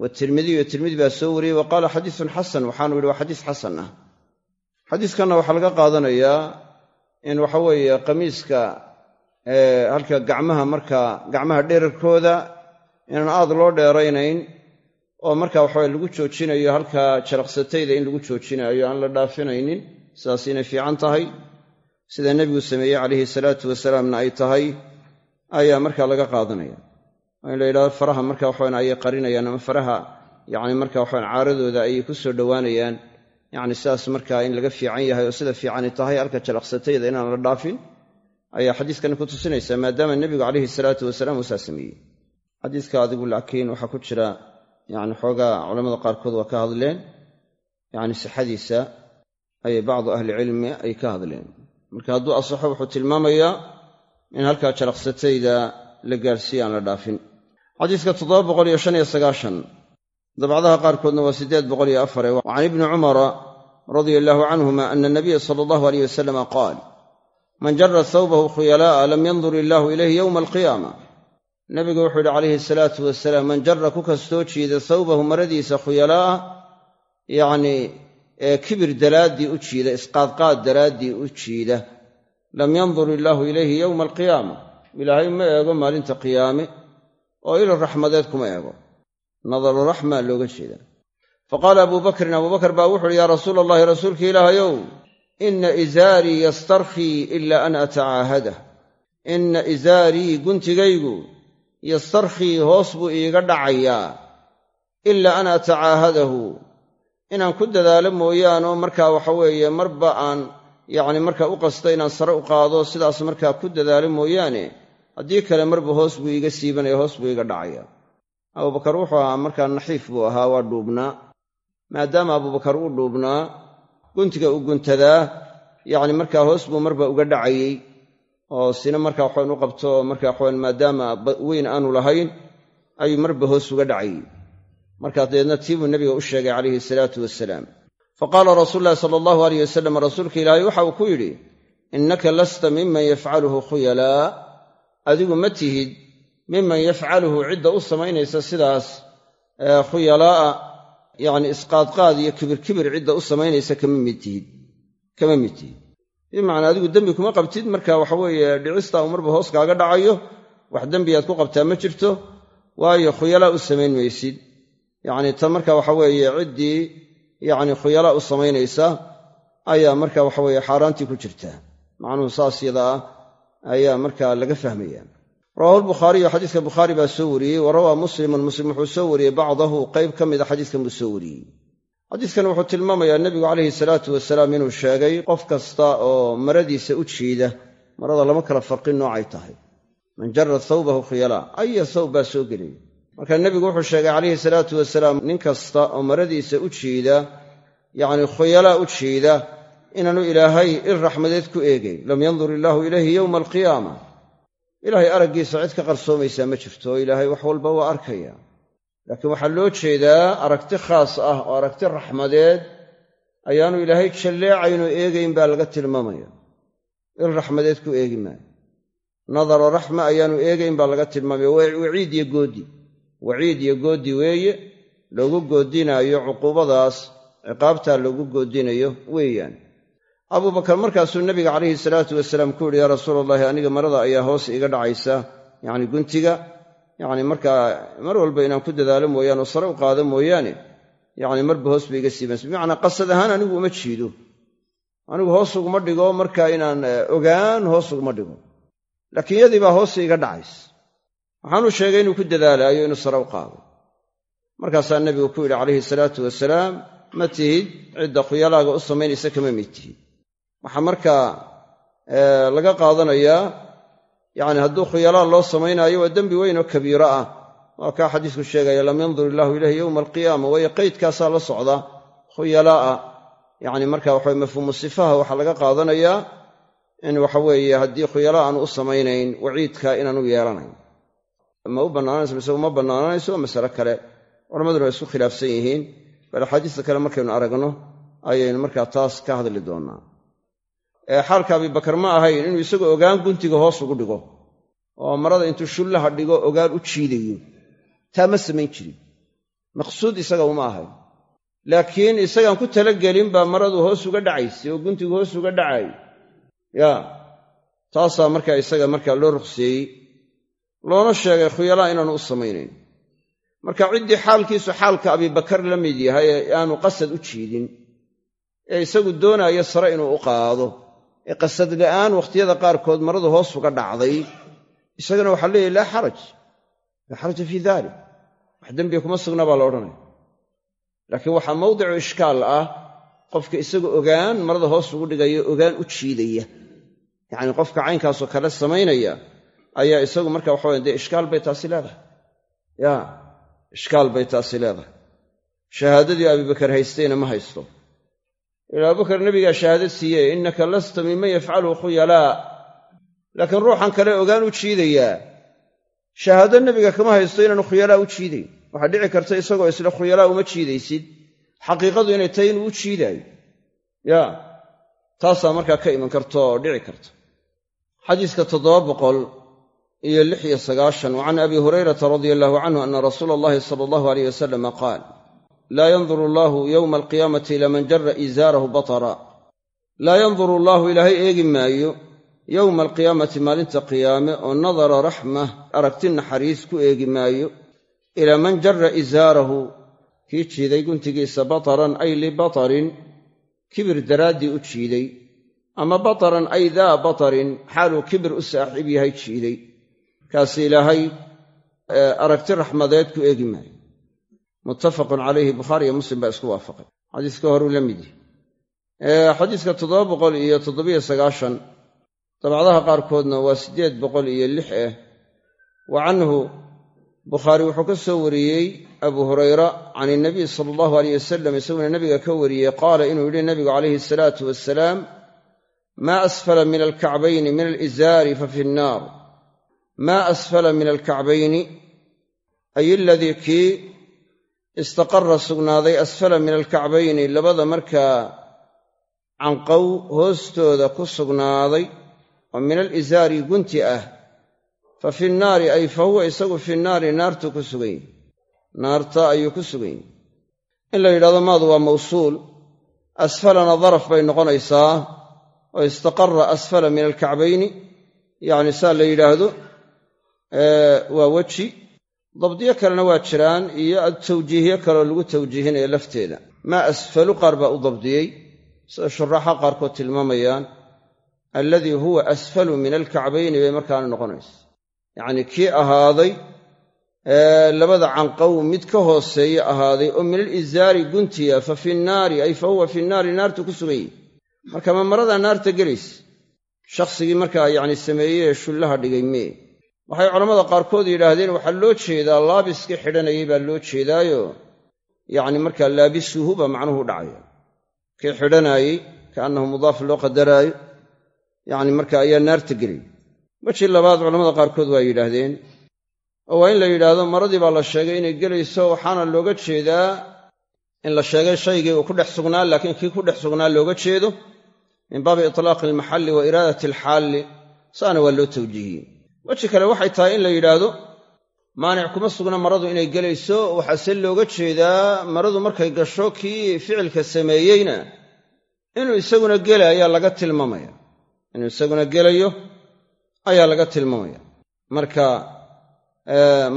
watirmidiyu tirmidi baa soo wariyey wa qaala xadiisun xasan waxaanu yidhi waa xadiis xasan ah. Xadiiskanna waxaa laga qaadanayaa in waxa weeye qamiiska halka gacmaha markaa gacmaha dherarkooda inaan aad loo dheeraynayn oo marka waxaweye lagu joojinayo halka jalaqsatayda in lagu joojinayo aan la dhaafinaynin sidaas inay fiican tahay sida nebigu sameeyey calayhi salaatu wasalaamna ay tahay ayaa markaa laga qaadanaya. Waa in la yidhahdo faraha marka waxawan ayay qarinayaan ama faraha yacni marka waxawan caaradooda ayay ku soo dhowaanayaan. Yacni sidaas markaa in laga fiican yahay oo sida fiicani tahay halka jalaqsatayda inaan la dhaafin ayaa xadiiskani ku tusinaysaa maadaama nebigu calayhi salaatu wasalaam uu saa sameeyey. Xadiiska adigu laakiin waxaa ku jira yani xoogaa culamada qaarkood waa ka hadleen. Yani sixadiisa ayay bacdu ahlicilmi ay ka hadleen marka hadduu asaxo wuxuu tilmaamayaa in halkaa jalaqsatayda la gaarsiiye aan la dhaafin. Xadiiska dabcadaha qaarkoodna waa siddeed boqol iyo afare wa can ibni cumara radia allaahu canhuma ana anabiya sala allahu aleyh wasalama qaal man jara thawbahu khuyalaa'a lam yandur illaahu ilayhi yowma alqiyaama. Nabigu wuxuu yidhi calayhi salaatu wasalaam man jara ku kastoo jiida thawbahu maradiisa khuyalaa'a yacnii ee kibir daraaddii u jiida isqaadqaad daraaddii u jiida. Lam yandur illaahu ilayhi yowma alqiyaama. Ilaahay ma eego maalinta qiyaame oo ilo raxmadeed kuma eego. Nadaru raxma looga jeedaa fa qaala abuu bakrin abubakar baa wuxu uhi yaa rasuula allahi rasuulka ilaahayow inna izaarii yastarkhii ila an atacaahadah inna izaarii guntigaygu yastarkhii hoos buu iiga dhacayaa ilaa an atacaahadahu inaan ku dadaalo mooyaanoo markaa waxa weeye marba aan yacni markaa u qasta inaan sare u qaado sidaas markaa ku dadaalo mooyaane haddii kale marba hoos buu iiga siibanaya hoos buu iiga dhacaya. Abubakar wuxuu ahaa markaa naxiif buu ahaa waa dhuubnaa. Maadaama abubakar uu dhuubnaa guntiga u guntadaa yacni markaa hoos buu marba uga dhacayey. Oo sina markaa waxayn u qabto markaa waxayn maadaama weyn aanu lahayn ayuu marba hoos uga dhacayey markaa dabeedna tii buu nebiga u sheegay calayhi salaatu wasalaam fa qaala rasuulu llahi sala allahu alayh wasalam rasuulka ilaahay waxa uu ku yidhi innaka lasta miman yafcaluhu khuyalaa adigu ma tihid miman yafcaluhu cidda u samaynaysa sidaas khuyalaa'a yacni isqaadqaad iyo kibirkibir cidda u samaynaysa kama mid tihid kama mid tihid. Bimacnaa adigu dembi kuma qabtid marka waxa weeye dhicistaa uu marba hoos kaaga dhacayo wax dembiyaad ku qabtaa ma jirto waayo khuyalaa u samayn maysid yacni ta marka waxa weeye ciddii yacni khuyalaa u samaynaysa ayaa marka waxa weeye xaaraantii ku jirtaa macnuhu saas yada ah ayaa markaa laga fahmaya. Rawahu lbukhaariyu xadiiska bukhaari baa soo wariyey wa rawaa muslimun muslim wuxuu soo wariyey bacdahu qayb ka mida xadiiskan buu soo wariyey. Xadiiskan wuxuu tilmaamayaa nebigu calayhi salaatu wasalaam inuu sheegay qof kasta oo maradiisa u jiida marada lama kala farqin noocay tahay. Man jara thawbahu khuyalaa aya thawb baa soo gelaya marka nebigu wuxuu sheegay calayhi salaatu wasalaam nin kasta oo maradiisa u jiida yacni khuyalaa u jiida inaanu ilaahay il raxmadeed ku eegayn lam yandur illaahu ilayhi yowma alqiyaama ilaahay araggiisa cid ka qarsoomaysaa ma jirto oo ilaahay wax walba waa arkaya. Laakiin waxaa loo jeedaa aragti khaas ah oo aragti raxmadeed ayaanu ilaahay jalleecaynoo eegayn baa laga tilmaamaya. Il raxmadeed ku eegi maayo. Nadara raxma ayaanu eegayn baa laga tilmaamaya. Waciid iyo goodi waciid iyo goodi weeye loogu goodinaayo cuquubadaas ciqaabtaa loogu goodinayo weeyaan. Abubakar markaasuu nabiga calayhi salaatu wasalaam ku yidhi yaa rasuula allahi aniga marada ayaa hoos iga dhacaysa yacni guntiga yacni markaa mar walba inaan ku dadaalo mooyaane oo sare u qaado mooyaane yacni marba hoos bay iga siimaysa bimacnaa qasad ahaan anigu uma jiido. Anigu hoos uguma dhigo markaa inaan ogaan hoos uguma dhigo. Laakiin yadii baa hoos iga dhacays waxaanuu sheegay inuu ku dadaalaayo inuu sare u qaado. Markaasaa nebigu ku yidhi calayhi salaatu wasalaam ma tihid cidda khuyalaaga u samaynaysa kama mid tihid. Waxaa markaa laga qaadanayaa yacni hadduu khuyalaa loo samaynaayo waa dembi weyn oo kabiiro ah. Waa kaa xadiisku sheegaya lam yandur illaahu ilayhi yowma alqiyaama waayo qaydkaasaa la socda khuyalaa'a yacni marka waxa mafhuumu sifaha waxaa laga qaadanayaa in waxaweeye haddii khuyalaa aanu u samaynayn waciidka inaanu yeelanayn ma u bannaanayso mise uma bannaananayso waa masale kale. Culammaduna waa isku khilaafsan yihiin bal axaadiista kale markaynu aragno ayaynu markaa taas ka hadli doonnaa xaalka abibakar ma ahayn inuu isagu ogaan guntiga hoos ugu dhigo oo marada intuu shullaha dhigo ogaan u jiidayo. Taa ma samayn jirin. Maqsuud isaga uma ahayn. Laakiin isagaan ku talagelin baa maradu hoos uga dhacaysay oo guntigu hoos uga dhacay. Ya taasaa markaa isaga markaa loo ruqseeyey loona sheegay khuyalaa inaanu u samaynayn. Marka ciddii xaalkiisu xaalka abibakar la mid yahay ee aanu qasad u jiidin ee isagu doonaayo sare inuu u qaado ee qasad la'aan wakhtiyada qaarkood maradu hoos uga dhacday isagana waxaa leeyahy laa xaraj laa xaraja fii dalik wax dembiga kuma sugna baa la odhanaya. Laakiin waxaa mawdicu ishkaal ah qofka isagu ogaan marada hoos ugu dhigaya ogaan u jiidaya. Yacni qofka caynkaasoo kale samaynaya ayaa isagu marka waxawaya dee ishkaal bay taasi leedahay. Ya ishkaal bay taasi leedahay. Shahaadadii abibakar haystayna ma haysto. Ila abubakar nebigaa shahaadad siiye innaka lasta minman yafcaluhu khuyalaa. Laakiin ruuxan kale ogaan u jiidayaa. Shahaado nebiga kama haysto inaanu khuyalaa u jiidayn waxaa dhici karta isagoo isle khuyalaa uma jiidaysid. Xaqiiqadu inay tahay inuu u jiidaayo. Ya taasaa markaa ka iman karta dhici karta xadiiska toddoba boqol iyo lix iyo sagaashan wa can abi hurayrata radia allahu canhu ana rasuula allahi sala allahu aleyh wasalama qaal laa yanduru allaahu yowma alqiyaamati ila man jara iisaarahu batara. Laa yanduru allaahu ilaahay eegi maayo yowma alqiyaamati maalinta qiyaame oo nadara raxma aragti naxariis ku eegi maayo ilaa man jara izaarahu kii jiiday guntigiisa bataran ay libatarin kibir daraaddii u jiiday ama bataran ay daa batarin xaaluu kibir u saaxiib yahay jiiday kaasi ilaahay aragti raxmadeed ku eegi maayo. Muttafaqun calayhi bukhaari iyo muslim baa isku waafaqay. Xadiiska horuu la mid yahy xadiiska toddoba boqol iyo toddobiyo sagaashan dabcdaha qaarkoodna waa siddeed boqol iyo lix ah wa canhu bukhaari wuxuu ka soo wariyey abu hurayra can inabiy sala allahu aleyh wasalam isaguna nabiga ka wariyey qaala inuu yidhi nabigu calayhi asalaatu wasalaam maa asfala min alkacbayni min alizaari fa fi nnaar maa asfala min alkacbayni ay iladii kii istaqara sugnaaday asfala min alkacbayni labada markaa canqow hoostooda ku sugnaaday oo min alizaari gunti ah fa fi nnaari ay fa huwa isagu fi nnaari naartuu ku sugan yahy naarta ayuu ku sugan yahy in la yidhahdo maadu waa mawsuul. Asfalana daraf bay noqonaysaa oo istaqara asfala min alkacbayni yacni saa la yidhaahdo waa weji. Dabdiyo kalena waa jiraan iyo tawjiihyo kaleoo lagu tawjiihinayo lafteeda. Maa asfalu qaar baa u dabdiyey sida shuraaxa qaarkood tilmaamayaan. Alladii huwa asfalu min alkacbayni bay markaana noqonaysa. Yacnii kii ahaaday labada canqow mid ka hooseeya ahaaday oo min alizaari guntiya fa fi nnaari ay fa huwa fi nnaari naartu ku sugan yihi marka ma maradaa naarta gelaysa? Shakhsigii markaa yacni sameeyey ee shullaha dhigay mee waxay culammada qaarkood yidhaahdeen waxaa loo jeedaa laabiskii xidhanayay baa loo jeedaayo. Yacni markaa laabisuhu baa macnuhu dhacaya. Kii xidhanaayey kaannahu mudaaf loo qadaraayo. Yacni marka ayaa naarta gelay. Weji labaad culamada qaarkood waa yidhaahdeen oo waa in la yidhaahdo maradii baa la sheegay inay gelayso waxaana looga jeedaa in la sheegay shaygii uu ku dhex sugnaa laakiin kii ku dhex sugnaa looga jeedo min baabi itlaaqi almaxalli wa iraadati alxaalli. Saana waa loo tawjiihiyey weji kale waxay tahay in la yidhaahdo maanic kuma sugna maradu inay gelayso. Waxaase looga jeedaa maradu markay gasho kii ficilka sameeyeyna inuu isaguna gela ayaa laga tilmaamaya. Inuu isaguna gelayo ayaa laga tilmaamaya. Marka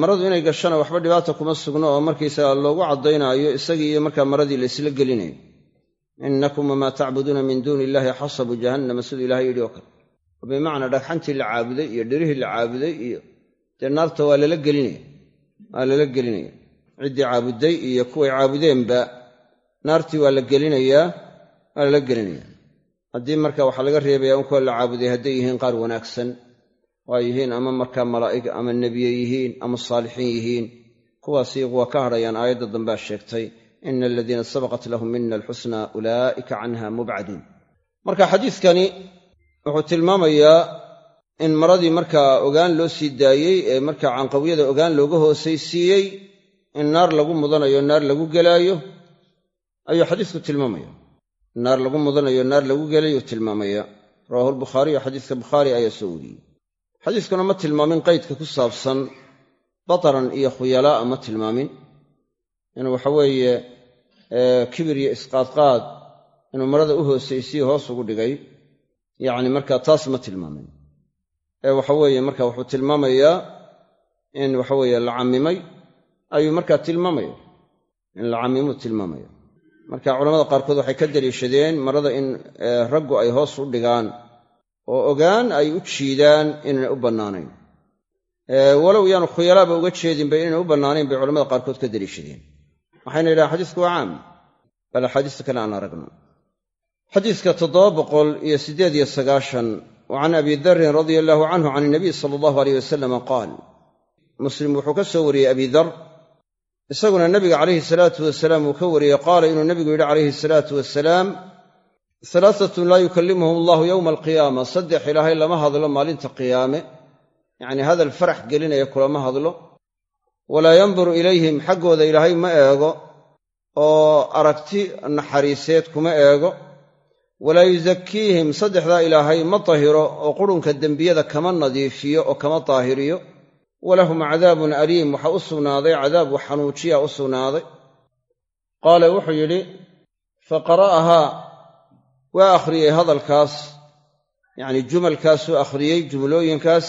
maradu inay gashona waxba dhibaata kuma sugno oo markaysaga loogu caddaynaayo isagii iyo markaa maradii laysla gelinayo. Innakum wamaa tacbuduuna min duuni illahi xasabu jahannama siduu ilahay yidhi oo kale oo dhagxantii la caabuday iyo dhirihii la caabuday iyo dee naarta waa lala gelinaya waa lala gelinaya ciddii caabudday iyo kuway caabudeenba naartii waa la gelinayaa waa lala gelinaya haddii marka waxaa laga reebaya in kuwa la caabuday hadday yihiin qaar wanaagsan waa yihiin ama markaa malaa'ig ama nebiye yihiin ama saalixiin yihiin kuwaas iyagu waa ka hadhayaan aayadda dambea sheegtay ina aladiina sabaqat lahum mina alxusna ulaa'ika canha mubcaduun marka xadiidkani wuxuu tilmaamayaa in maradii markaa ogaan loo sii daayey ee markaa canqawiyada ogaan looga hoosaysiiyey in naar lagu mudanayo naar lagu gelaayo ayuu xadiisku tilmaamaya naar lagu mudanayo naar lagu gelayuu tilmaamaya rawahu lbukhaariyu xadiiska bukhaari ayaa soo wariyey. Xadiiskuna ma tilmaamin qaydka ku saabsan bataran iyo khuyalaa'a ma tilmaamin. Inuu waxaweeye kibir iyo isqaadqaad inuu marada u hoosaysiyo hoos ugu dhigay yacni marka taas ma tilmaamin ee waxaweeye marka wuxuu tilmaamayaa in waxaweeye la cammimay ayuu markaa tilmaamaya. In la cammimuu tilmaamaya. Marka culamada qaarkood waxay ka daliishadeen marada in raggu ay hoos u dhigaan oo ogaan ay u jiidaan inaynay u bannaanayn. Walow yaanu khuyalaaba uga jeedinba inaynay u bannaanayn bay culamada qaarkood ka daliishadeen. Waxayna yidhahaan xadiisku waa caam. Bal axaadiista kale aan aragno xadiiska toddoba boqol iyo siddeed iyo sagaashan wa can abi darin radia allaahu canhu can inabiy sala allahu aleyh wasalama qaal muslim wuxuu ka soo wariyey abi dar isaguna nabiga calayhi salaatu wasalaam uu ka wariyey qaala inuu nebigu yidhi calayhi salaatu wasalaam alaaatun laa yukallimuhum allahu yowma alqiyaama saddex ilaahay lama hadlo maalinta qiyaame. Yacnii hadal farax gelinaya kulama hadlo. Walaa yanduru ilayhim xaggooda ilaahay ma eego oo aragti naxariiseed kuma eego walaa yusakiihim saddexdaa ilaahay ma tahiro oo qurunka dembiyada kama nadiifiyo oo kama daahiriyo walahum cadaabun aliim waxaa u sugnaaday cadaab wax xanuujiya u sugnaaday. Qaala wuxuu yidhi faqara'ahaa waa akhriyey hadalkaas yacnii jumalkaasuu akhriyey jumlooyinkaas.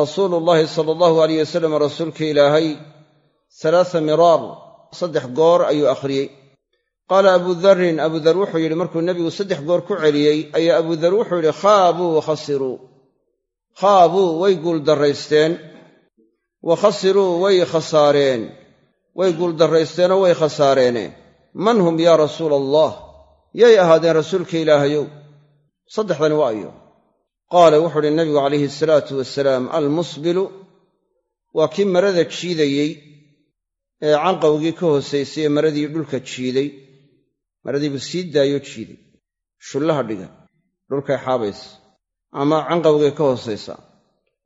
Rasuulu llaahi sala allahu alayh wasalam rasuulka ilaahay alaasa miraar saddex goor ayuu akhriyey qaala abu darin abu dar wuxuu yidhi markuu nebigu saddex goor ku celiyey ayaa abu dar wuxuu yidhi khaabuu wa khasiruu khaabuu way guuldarraysteen. Wa khasiruu way khasaareen. Way guuldarraysteenoo way khasaareene. Man hum yaa rasuula allah yay ahaadeen rasuulka ilaahayow. Saddexdani waa ayo. Qaala wuxuu uhi nabigu calayhi asalaatu wasalaam almusbilu waa kii marada jiidayey ee canqawgii ka hoosaysay ee maradii dhulka jiiday maradiibuu sii daayoo jiiday shullaha dhiga. Dhulkay xaabaysa ama canqawgay ka hoosaysa.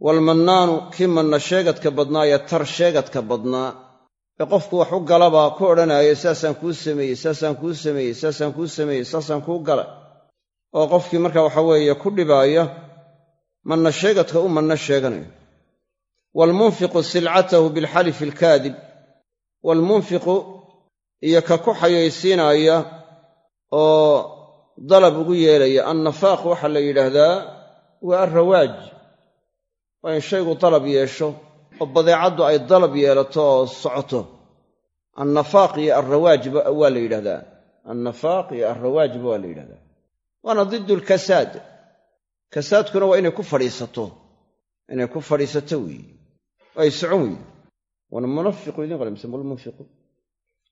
Waalmannaanu kii manna sheegadka badnaa ee tar sheegadka badnaa. Ee qofku wax u galabaa ku odhanaaya saasaan kuu sameeyey saasaan kuu sameeyey saasaan kuu sameeyey saasaan kuu galay. Oo qofkii marka waxa weeye ku dhibaaya manna sheegadka u manna sheeganayo. Waalmunfiqu silcatahu bilxalifi alkaadib. Waalmunfiqu iyo ka ku xayaysiinaya oo dalab ugu yeelaya. Annafaaq waxaa la yidhaahdaa waa alrawaaj waa in shaygu dalab yeesho oo badeecaddu ay dalab yeelato oo socoto. Annafaaq iyo alrawaajba waa la yidhahdaa annafaaq iyo alrawaajba waa la yidhahdaa waana diddu lkasaad kasaadkuna waa inay ku fadhiisato. Inay ku fadhiisato weeye ay socon weyde walmunafiqu idin mise walmunfiqu?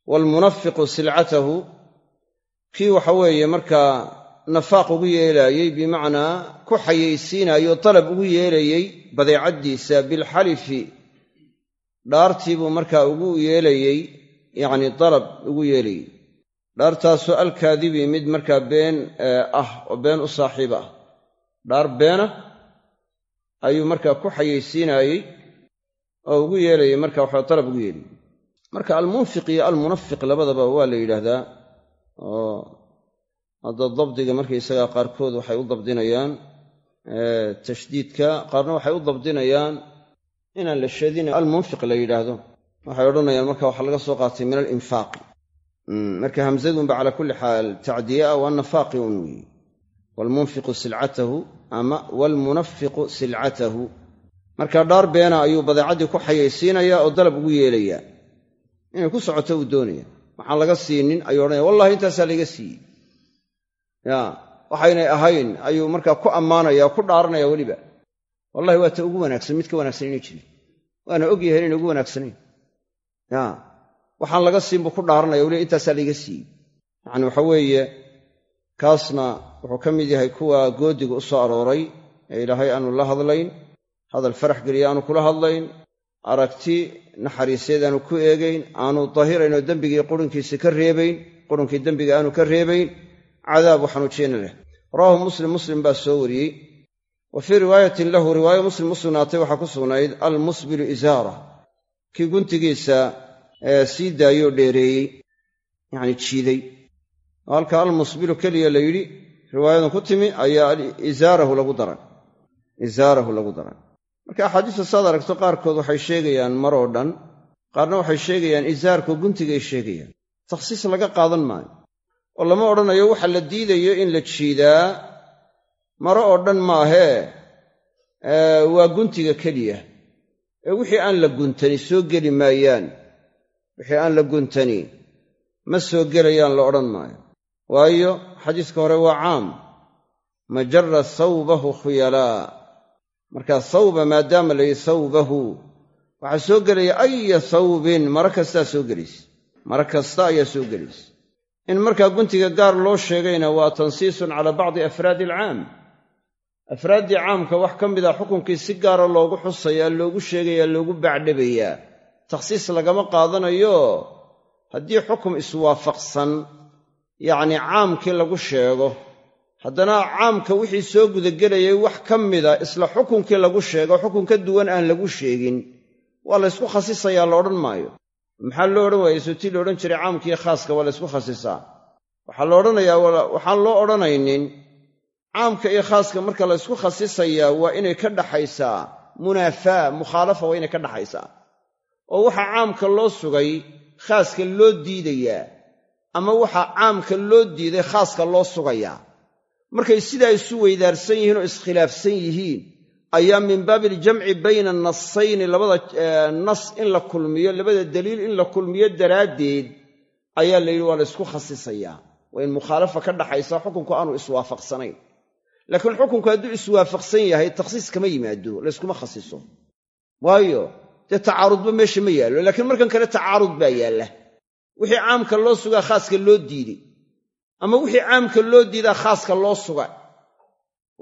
Waalmunafiqu silcatahu kii waxa weeye markaa nafaaq ugu yeelaayey bimacnaa ku xayaysiinayo dalab ugu yeelayey badeecaddiisa bilxalifi dhaartii buu markaa ugu yeelayey yacni dalab ugu yeelayey. Dhaartaasoo alkaadibi mid markaa been ah oo been u saaxiib ah. Dhaar beena ayuu markaa ku xayaysiinaayey oo ugu yeelayey marka waxa dalab ugu yeelayey marka almunfiq iyo almunafiq labadaba waa la yidhaahdaa oo. Hadda dabdiga markaysagaa qaarkood waxay u dabdinayaan tashdiidka qaarna waxay u dabdinayaan inaan la sheedin almunfiq la yidhaahdo. Waxay odhanayaan marka waxaa laga soo qaatay min alinfaaqi marka hamsadunba calaa kulli xaal tacdiye ah waa nafaaqi un weeye waalmunfiqu silcatahu ama waalmunafiqu silcatahu. Marka dhaar beena ayuu badeecaddii ku xayaysiinayaa oo dalab ugu yeelayaa. Inay ku socoto uu doonaya waxaan laga siinin? Ayuu odhanaya wallahi intaasaa layga siiyey. Ya waxaynay ahayn ayuu markaa ku ammaanaya ku dhaaranaya weliba. Wallahi waa ta ugu wanaagsan mid ka wanaagsan inay jirin. Waana og yahay inayna ugu wanaagsanayn ya waxaan laga siin buu ku dhaaranaya weliba intaasaa layga siiyey. Yacani waxa weeye kaasna wuxuu ka mid yahay kuwa goodiga u soo arooray ee ilaahay aanu la hadlayn hadal farax geliya aanu kula hadlayn aragti naxariiseed aanu ku eegayn aanu dahirayn dembigii qurunkiisa ka reebayn qurunkii dembiga aanu ka reebayn cadaab waxanuujiyana leh. Rawaahu muslim muslim baa soo wariyey. Wa fii riwaayatin lahu riwaayo muslim u sugnaatay waxaa ku sugnayd almusbilu isaara kii guntigiisa sii daayoo dheereeyey yacni jiiday. Halka almusbilu keliya la yidhi riwaayadan ku timi ayaa isaarahu lagu daray isaarahu lagu daray marka axaadiista saad aragto qaarkood waxay sheegayaan maroo dhan qaarna waxay sheegayaan isaarku guntigay sheegayaan. Takhsiis laga qaadan maayo. Oo lama odhanayo waxa la diidayo in la jiidaa maro oo dhan maahee waa guntiga keliya. Ee wixii aan la guntani soo geli maayaan. Wixii aan la guntani ma soo gelayaan la odhan maayo. Waayo xadiiska hore waa caam. Majara thawbahu khuyalaa markaa thawba maadaama la yidhi thawbahu waxaa soo gelaya aya thawbin maro kastaa soo gelaysa maro kasta ayaa soo gelaysa in markaa guntiga gaar loo sheegayna waa tansiisun calaa bacdi afraadi alcaam. Afraaddii caamka wax ka mida xukunkii si gaara loogu xusayaa loogu sheegayaa loogu bacdhabayaa takhsiis lagama qaadanayo. Haddii xukum iswaafaqsan yacnii caamkii lagu sheego haddana caamka wixii soo gudagelayay wax ka mida isla xukunkii lagu sheego xukun ka duwan aan lagu sheegin waa laysku khasisayaa la odhan maayo. Maxaa loo odhan waayey? Soo tii la odhan jiray caamkiiyo khaaska waa laysku khasisaa. Waxaa la odhanayaa waxaan loo odhanaynin caamka iyo khaaska marka laysku khasisayaa waa inay ka dhaxaysaa. Munaafaa mukhaalafa waa inay ka dhaxaysaa. Oo waxaa caamka loo sugay khaaska loo diidayaa ama waxaa caamka loo diiday khaaska loo sugayaa markay sidaa isu weydaarsan yihiin oo iskhilaafsan yihiin ayaa min baabi iljamci bayna nasayni labada nas in la kulmiyo labada daliil in la kulmiyo daraaddeed ayaa la yidhi waa la ysku khasisayaa. Waa in mukhaalafa ka dhaxaysa xukunku aanu iswaafaqsanayn. Laakiin xukunku hadduu iswaafaqsan yahay takhsiis kama yimaado layskuma khasiso. Waayo dee tacaarudba meesha ma yaallo laakiin markan kale tacaarud baa yaalla. Wixii caamka loo sugaa khaaska loo diiday ama wixii caamka loo diidaa khaaska loo suga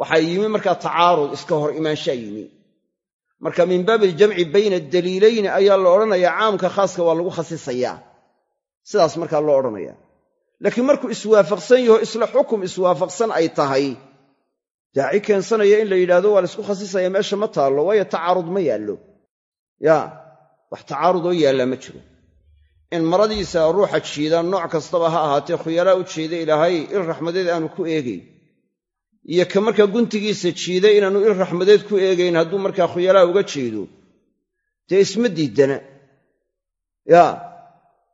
waxaa yimi markaa tacaarud iska hor imaanshaa yimi. Marka min baabi aljamci bayna daliilayni ayaa la odhanayaa caamka khaaska waa lagu khasisayaa sidaas markaa loo odhanaya. Laakiin markuu iswaafaqsan yaho isla xukum iswaafaqsan ay tahay daaci keensanaya in la yidhahdo waa laysku khasisaya meesha ma taallo waayo tacaarud ma yaallo. Yaa wax tacaarudoo yaallaa ma jiro in maradiisa ruuxa jiidaan nooc kastaba ha ahaatee khuyalaa u jeeda ilaahay il raxmadeed aanu ku eegayn. Iyo ka markaa guntigiisa jiiday inaanu il raxmadeed ku eegayn hadduu markaa khuyalaa uga jeedo dee isma diidana yaa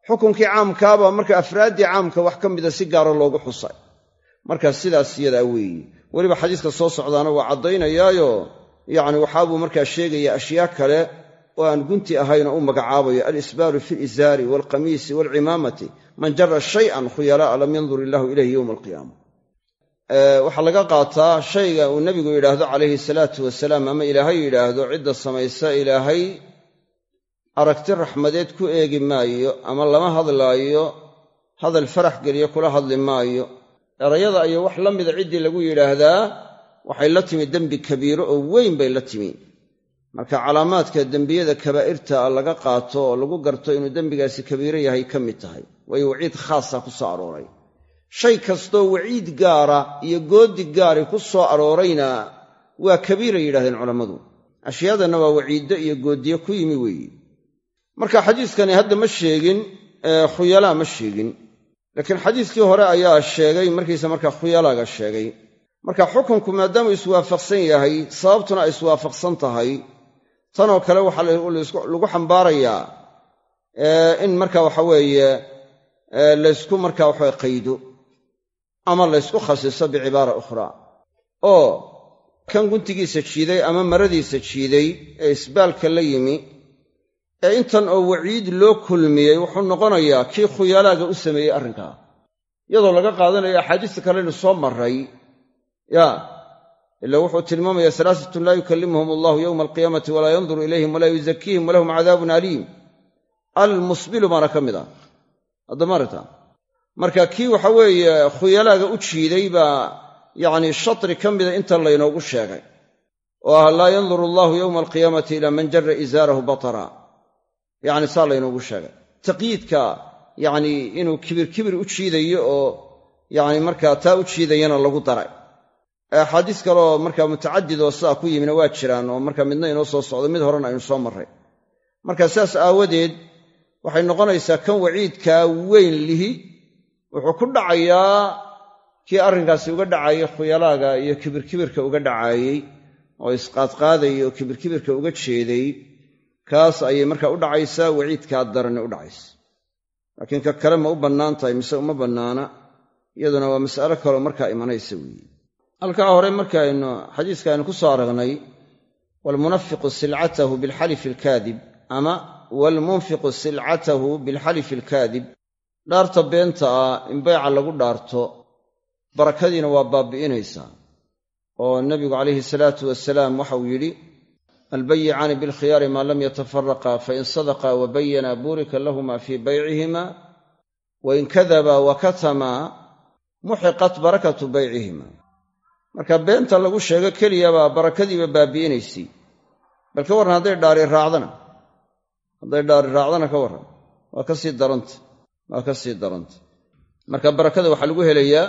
xukunkii caamkaabaa marka afraaddii caamka wax ka mida si gaara loogu xusay. Markaa sidaas yadaa weeye. Weliba xadiiska soo socdaana waa caddaynayaayo yacni waxaabuu markaa sheegaya ashyaa kale oo aan gunti ahayn oo u magacaabayo alisbaalu fi lizaari waalqamiisi waalcimaamati man jara shay'an khuyalaa'a lam yandur illaahu ilayhi yowma alqiyaama. Waxaa laga qaataa shayga uu nebigu yidhaahdo calayhi salaatu wasalaam ama ilaahay yidhaahdo cidda samaysa ilaahay aragti raxmadeed ku eegi maayo ama lama hadlaayo hadal farax geliyo kula hadli maayo. Erayada iyo wax la mida ciddii lagu yidhaahdaa waxay la timi dembi kabiiro oo weyn bay la timi marka calaamaadka dembiyada kabaa'irta laga qaato oo lagu garto inuu dembigaasi kabiiro yahay ka mid tahay. Waayo waciid khaasa ku soo arooray. Shay kastoo waciid gaara iyo goodi gaari ku soo aroorayna waa kabiiray yidhahdeen culammadu. Ashyaadanna waa waciiddo iyo goodiyo ku yimi weeye marka xadiiskani hadda ma sheegin khuyalaa ma sheegin. Laakiin xadiiskii hore ayaa sheegay markiisa markaa khuyalaaga sheegay. Marka xukunku maadaamuu iswaafaqsan yahay sababtuna ay iswaafaqsan tahay tanoo kale waxaa lagu xambaarayaa in marka waxa weeye laysku marka waxa qaydo ama laysku khasiso bicibaara ukhraa oo kan guntigiisa jiiday ama maradiisa jiiday ee isbaalka la yimi ee intan oo waciid loo kulmiyey wuxuu noqonayaa kii khuyalaaga u sameeyey arrinkaa. Iyadoo laga qaadanayo axaadiista kalenu soo marray ya ila wuxuu tilmaamaya salaasatun laa yukallimuhum allahu yowma alqiyaamati walaa yanduru ilayhim walaa yuzakiihim walahum cadaabun aliim. Almusbilu baana ka mid ah haddamaarta marka kii waxa weeye khuyalaaga u jiiday baa yacni shatri ka mida inta laynoogu sheegay oo ah laa yanduru allahu yowma alqiyaamati ilaa man jara izaarahu batara. Yacni saa laynoogu sheegay. Taqyiidka yacni inuu kibir kibir u jiidayo oo yacni markaa taa u jiidayana lagu daray axaadiis kaleoo markaa mutacadid oo sidaa ku yimina waa jiraan oo marka midna inoo soo socdo mid horena aynu soo marray. Marka sidaas aawadeed waxay noqonaysaa kan waciidkaa weyn lihi wuxuu ku dhacayaa kii arrinkaasi uga dhacayay khuyalaaga iyo kibirkibirka uga dhacaayey oo isqaadqaadayay oo kibirkibirka uga jeeday. Kaas ayay markaa u dhacaysaa waciidkaa darani u dhacaysa. Laakiin ka kale ma u bannaan tahay mise uma bannaana iyaduna waa mas'alo kaleo markaa imanaysa weeye halkaa hore markaaynu xadiiska aynu ku soo aragnay waalmunafiqu silcatahu bilxalifi alkaadib ama waalmunfiqu silcatahu bilxalifi alkaadib. Dhaarta beenta ah in bayca lagu dhaarto barakadiina waa baabi'inaysaa oo nebigu calayhi salaatu wasalaam waxauu yidhi albayicaani bilkhiyaari maa lam yatafaraqa fain sadaqa wa bayana buurika lahuma fii baycihima wain kadaba wa katamaa muxiqat barakatu baycihima marka beenta lagu sheego keliyabaa barakadiiba baabi'inaysay bal ka warran hadday dhaari raacdana hadday dhaari raacdana ka warran. Waa ka sii daranta waa ka sii daranta. Marka barakada waxaa lagu helayaa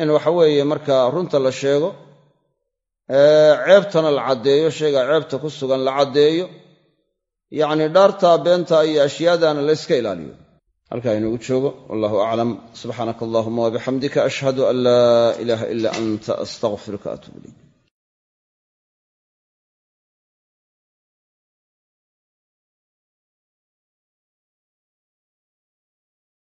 in waxa weeye marka runta la sheego ceebtana la caddeeyo shayga ceebta ku sugan la caddeeyo. Yacni dhaartaa beenta iyo ashyaadana la yska ilaaliyo halkaa inoogu joogo wallahu aclam. Subxaanaka allahuma wabixamdika ashhadu an laa ilaaha ila anta astaqfiruka atuub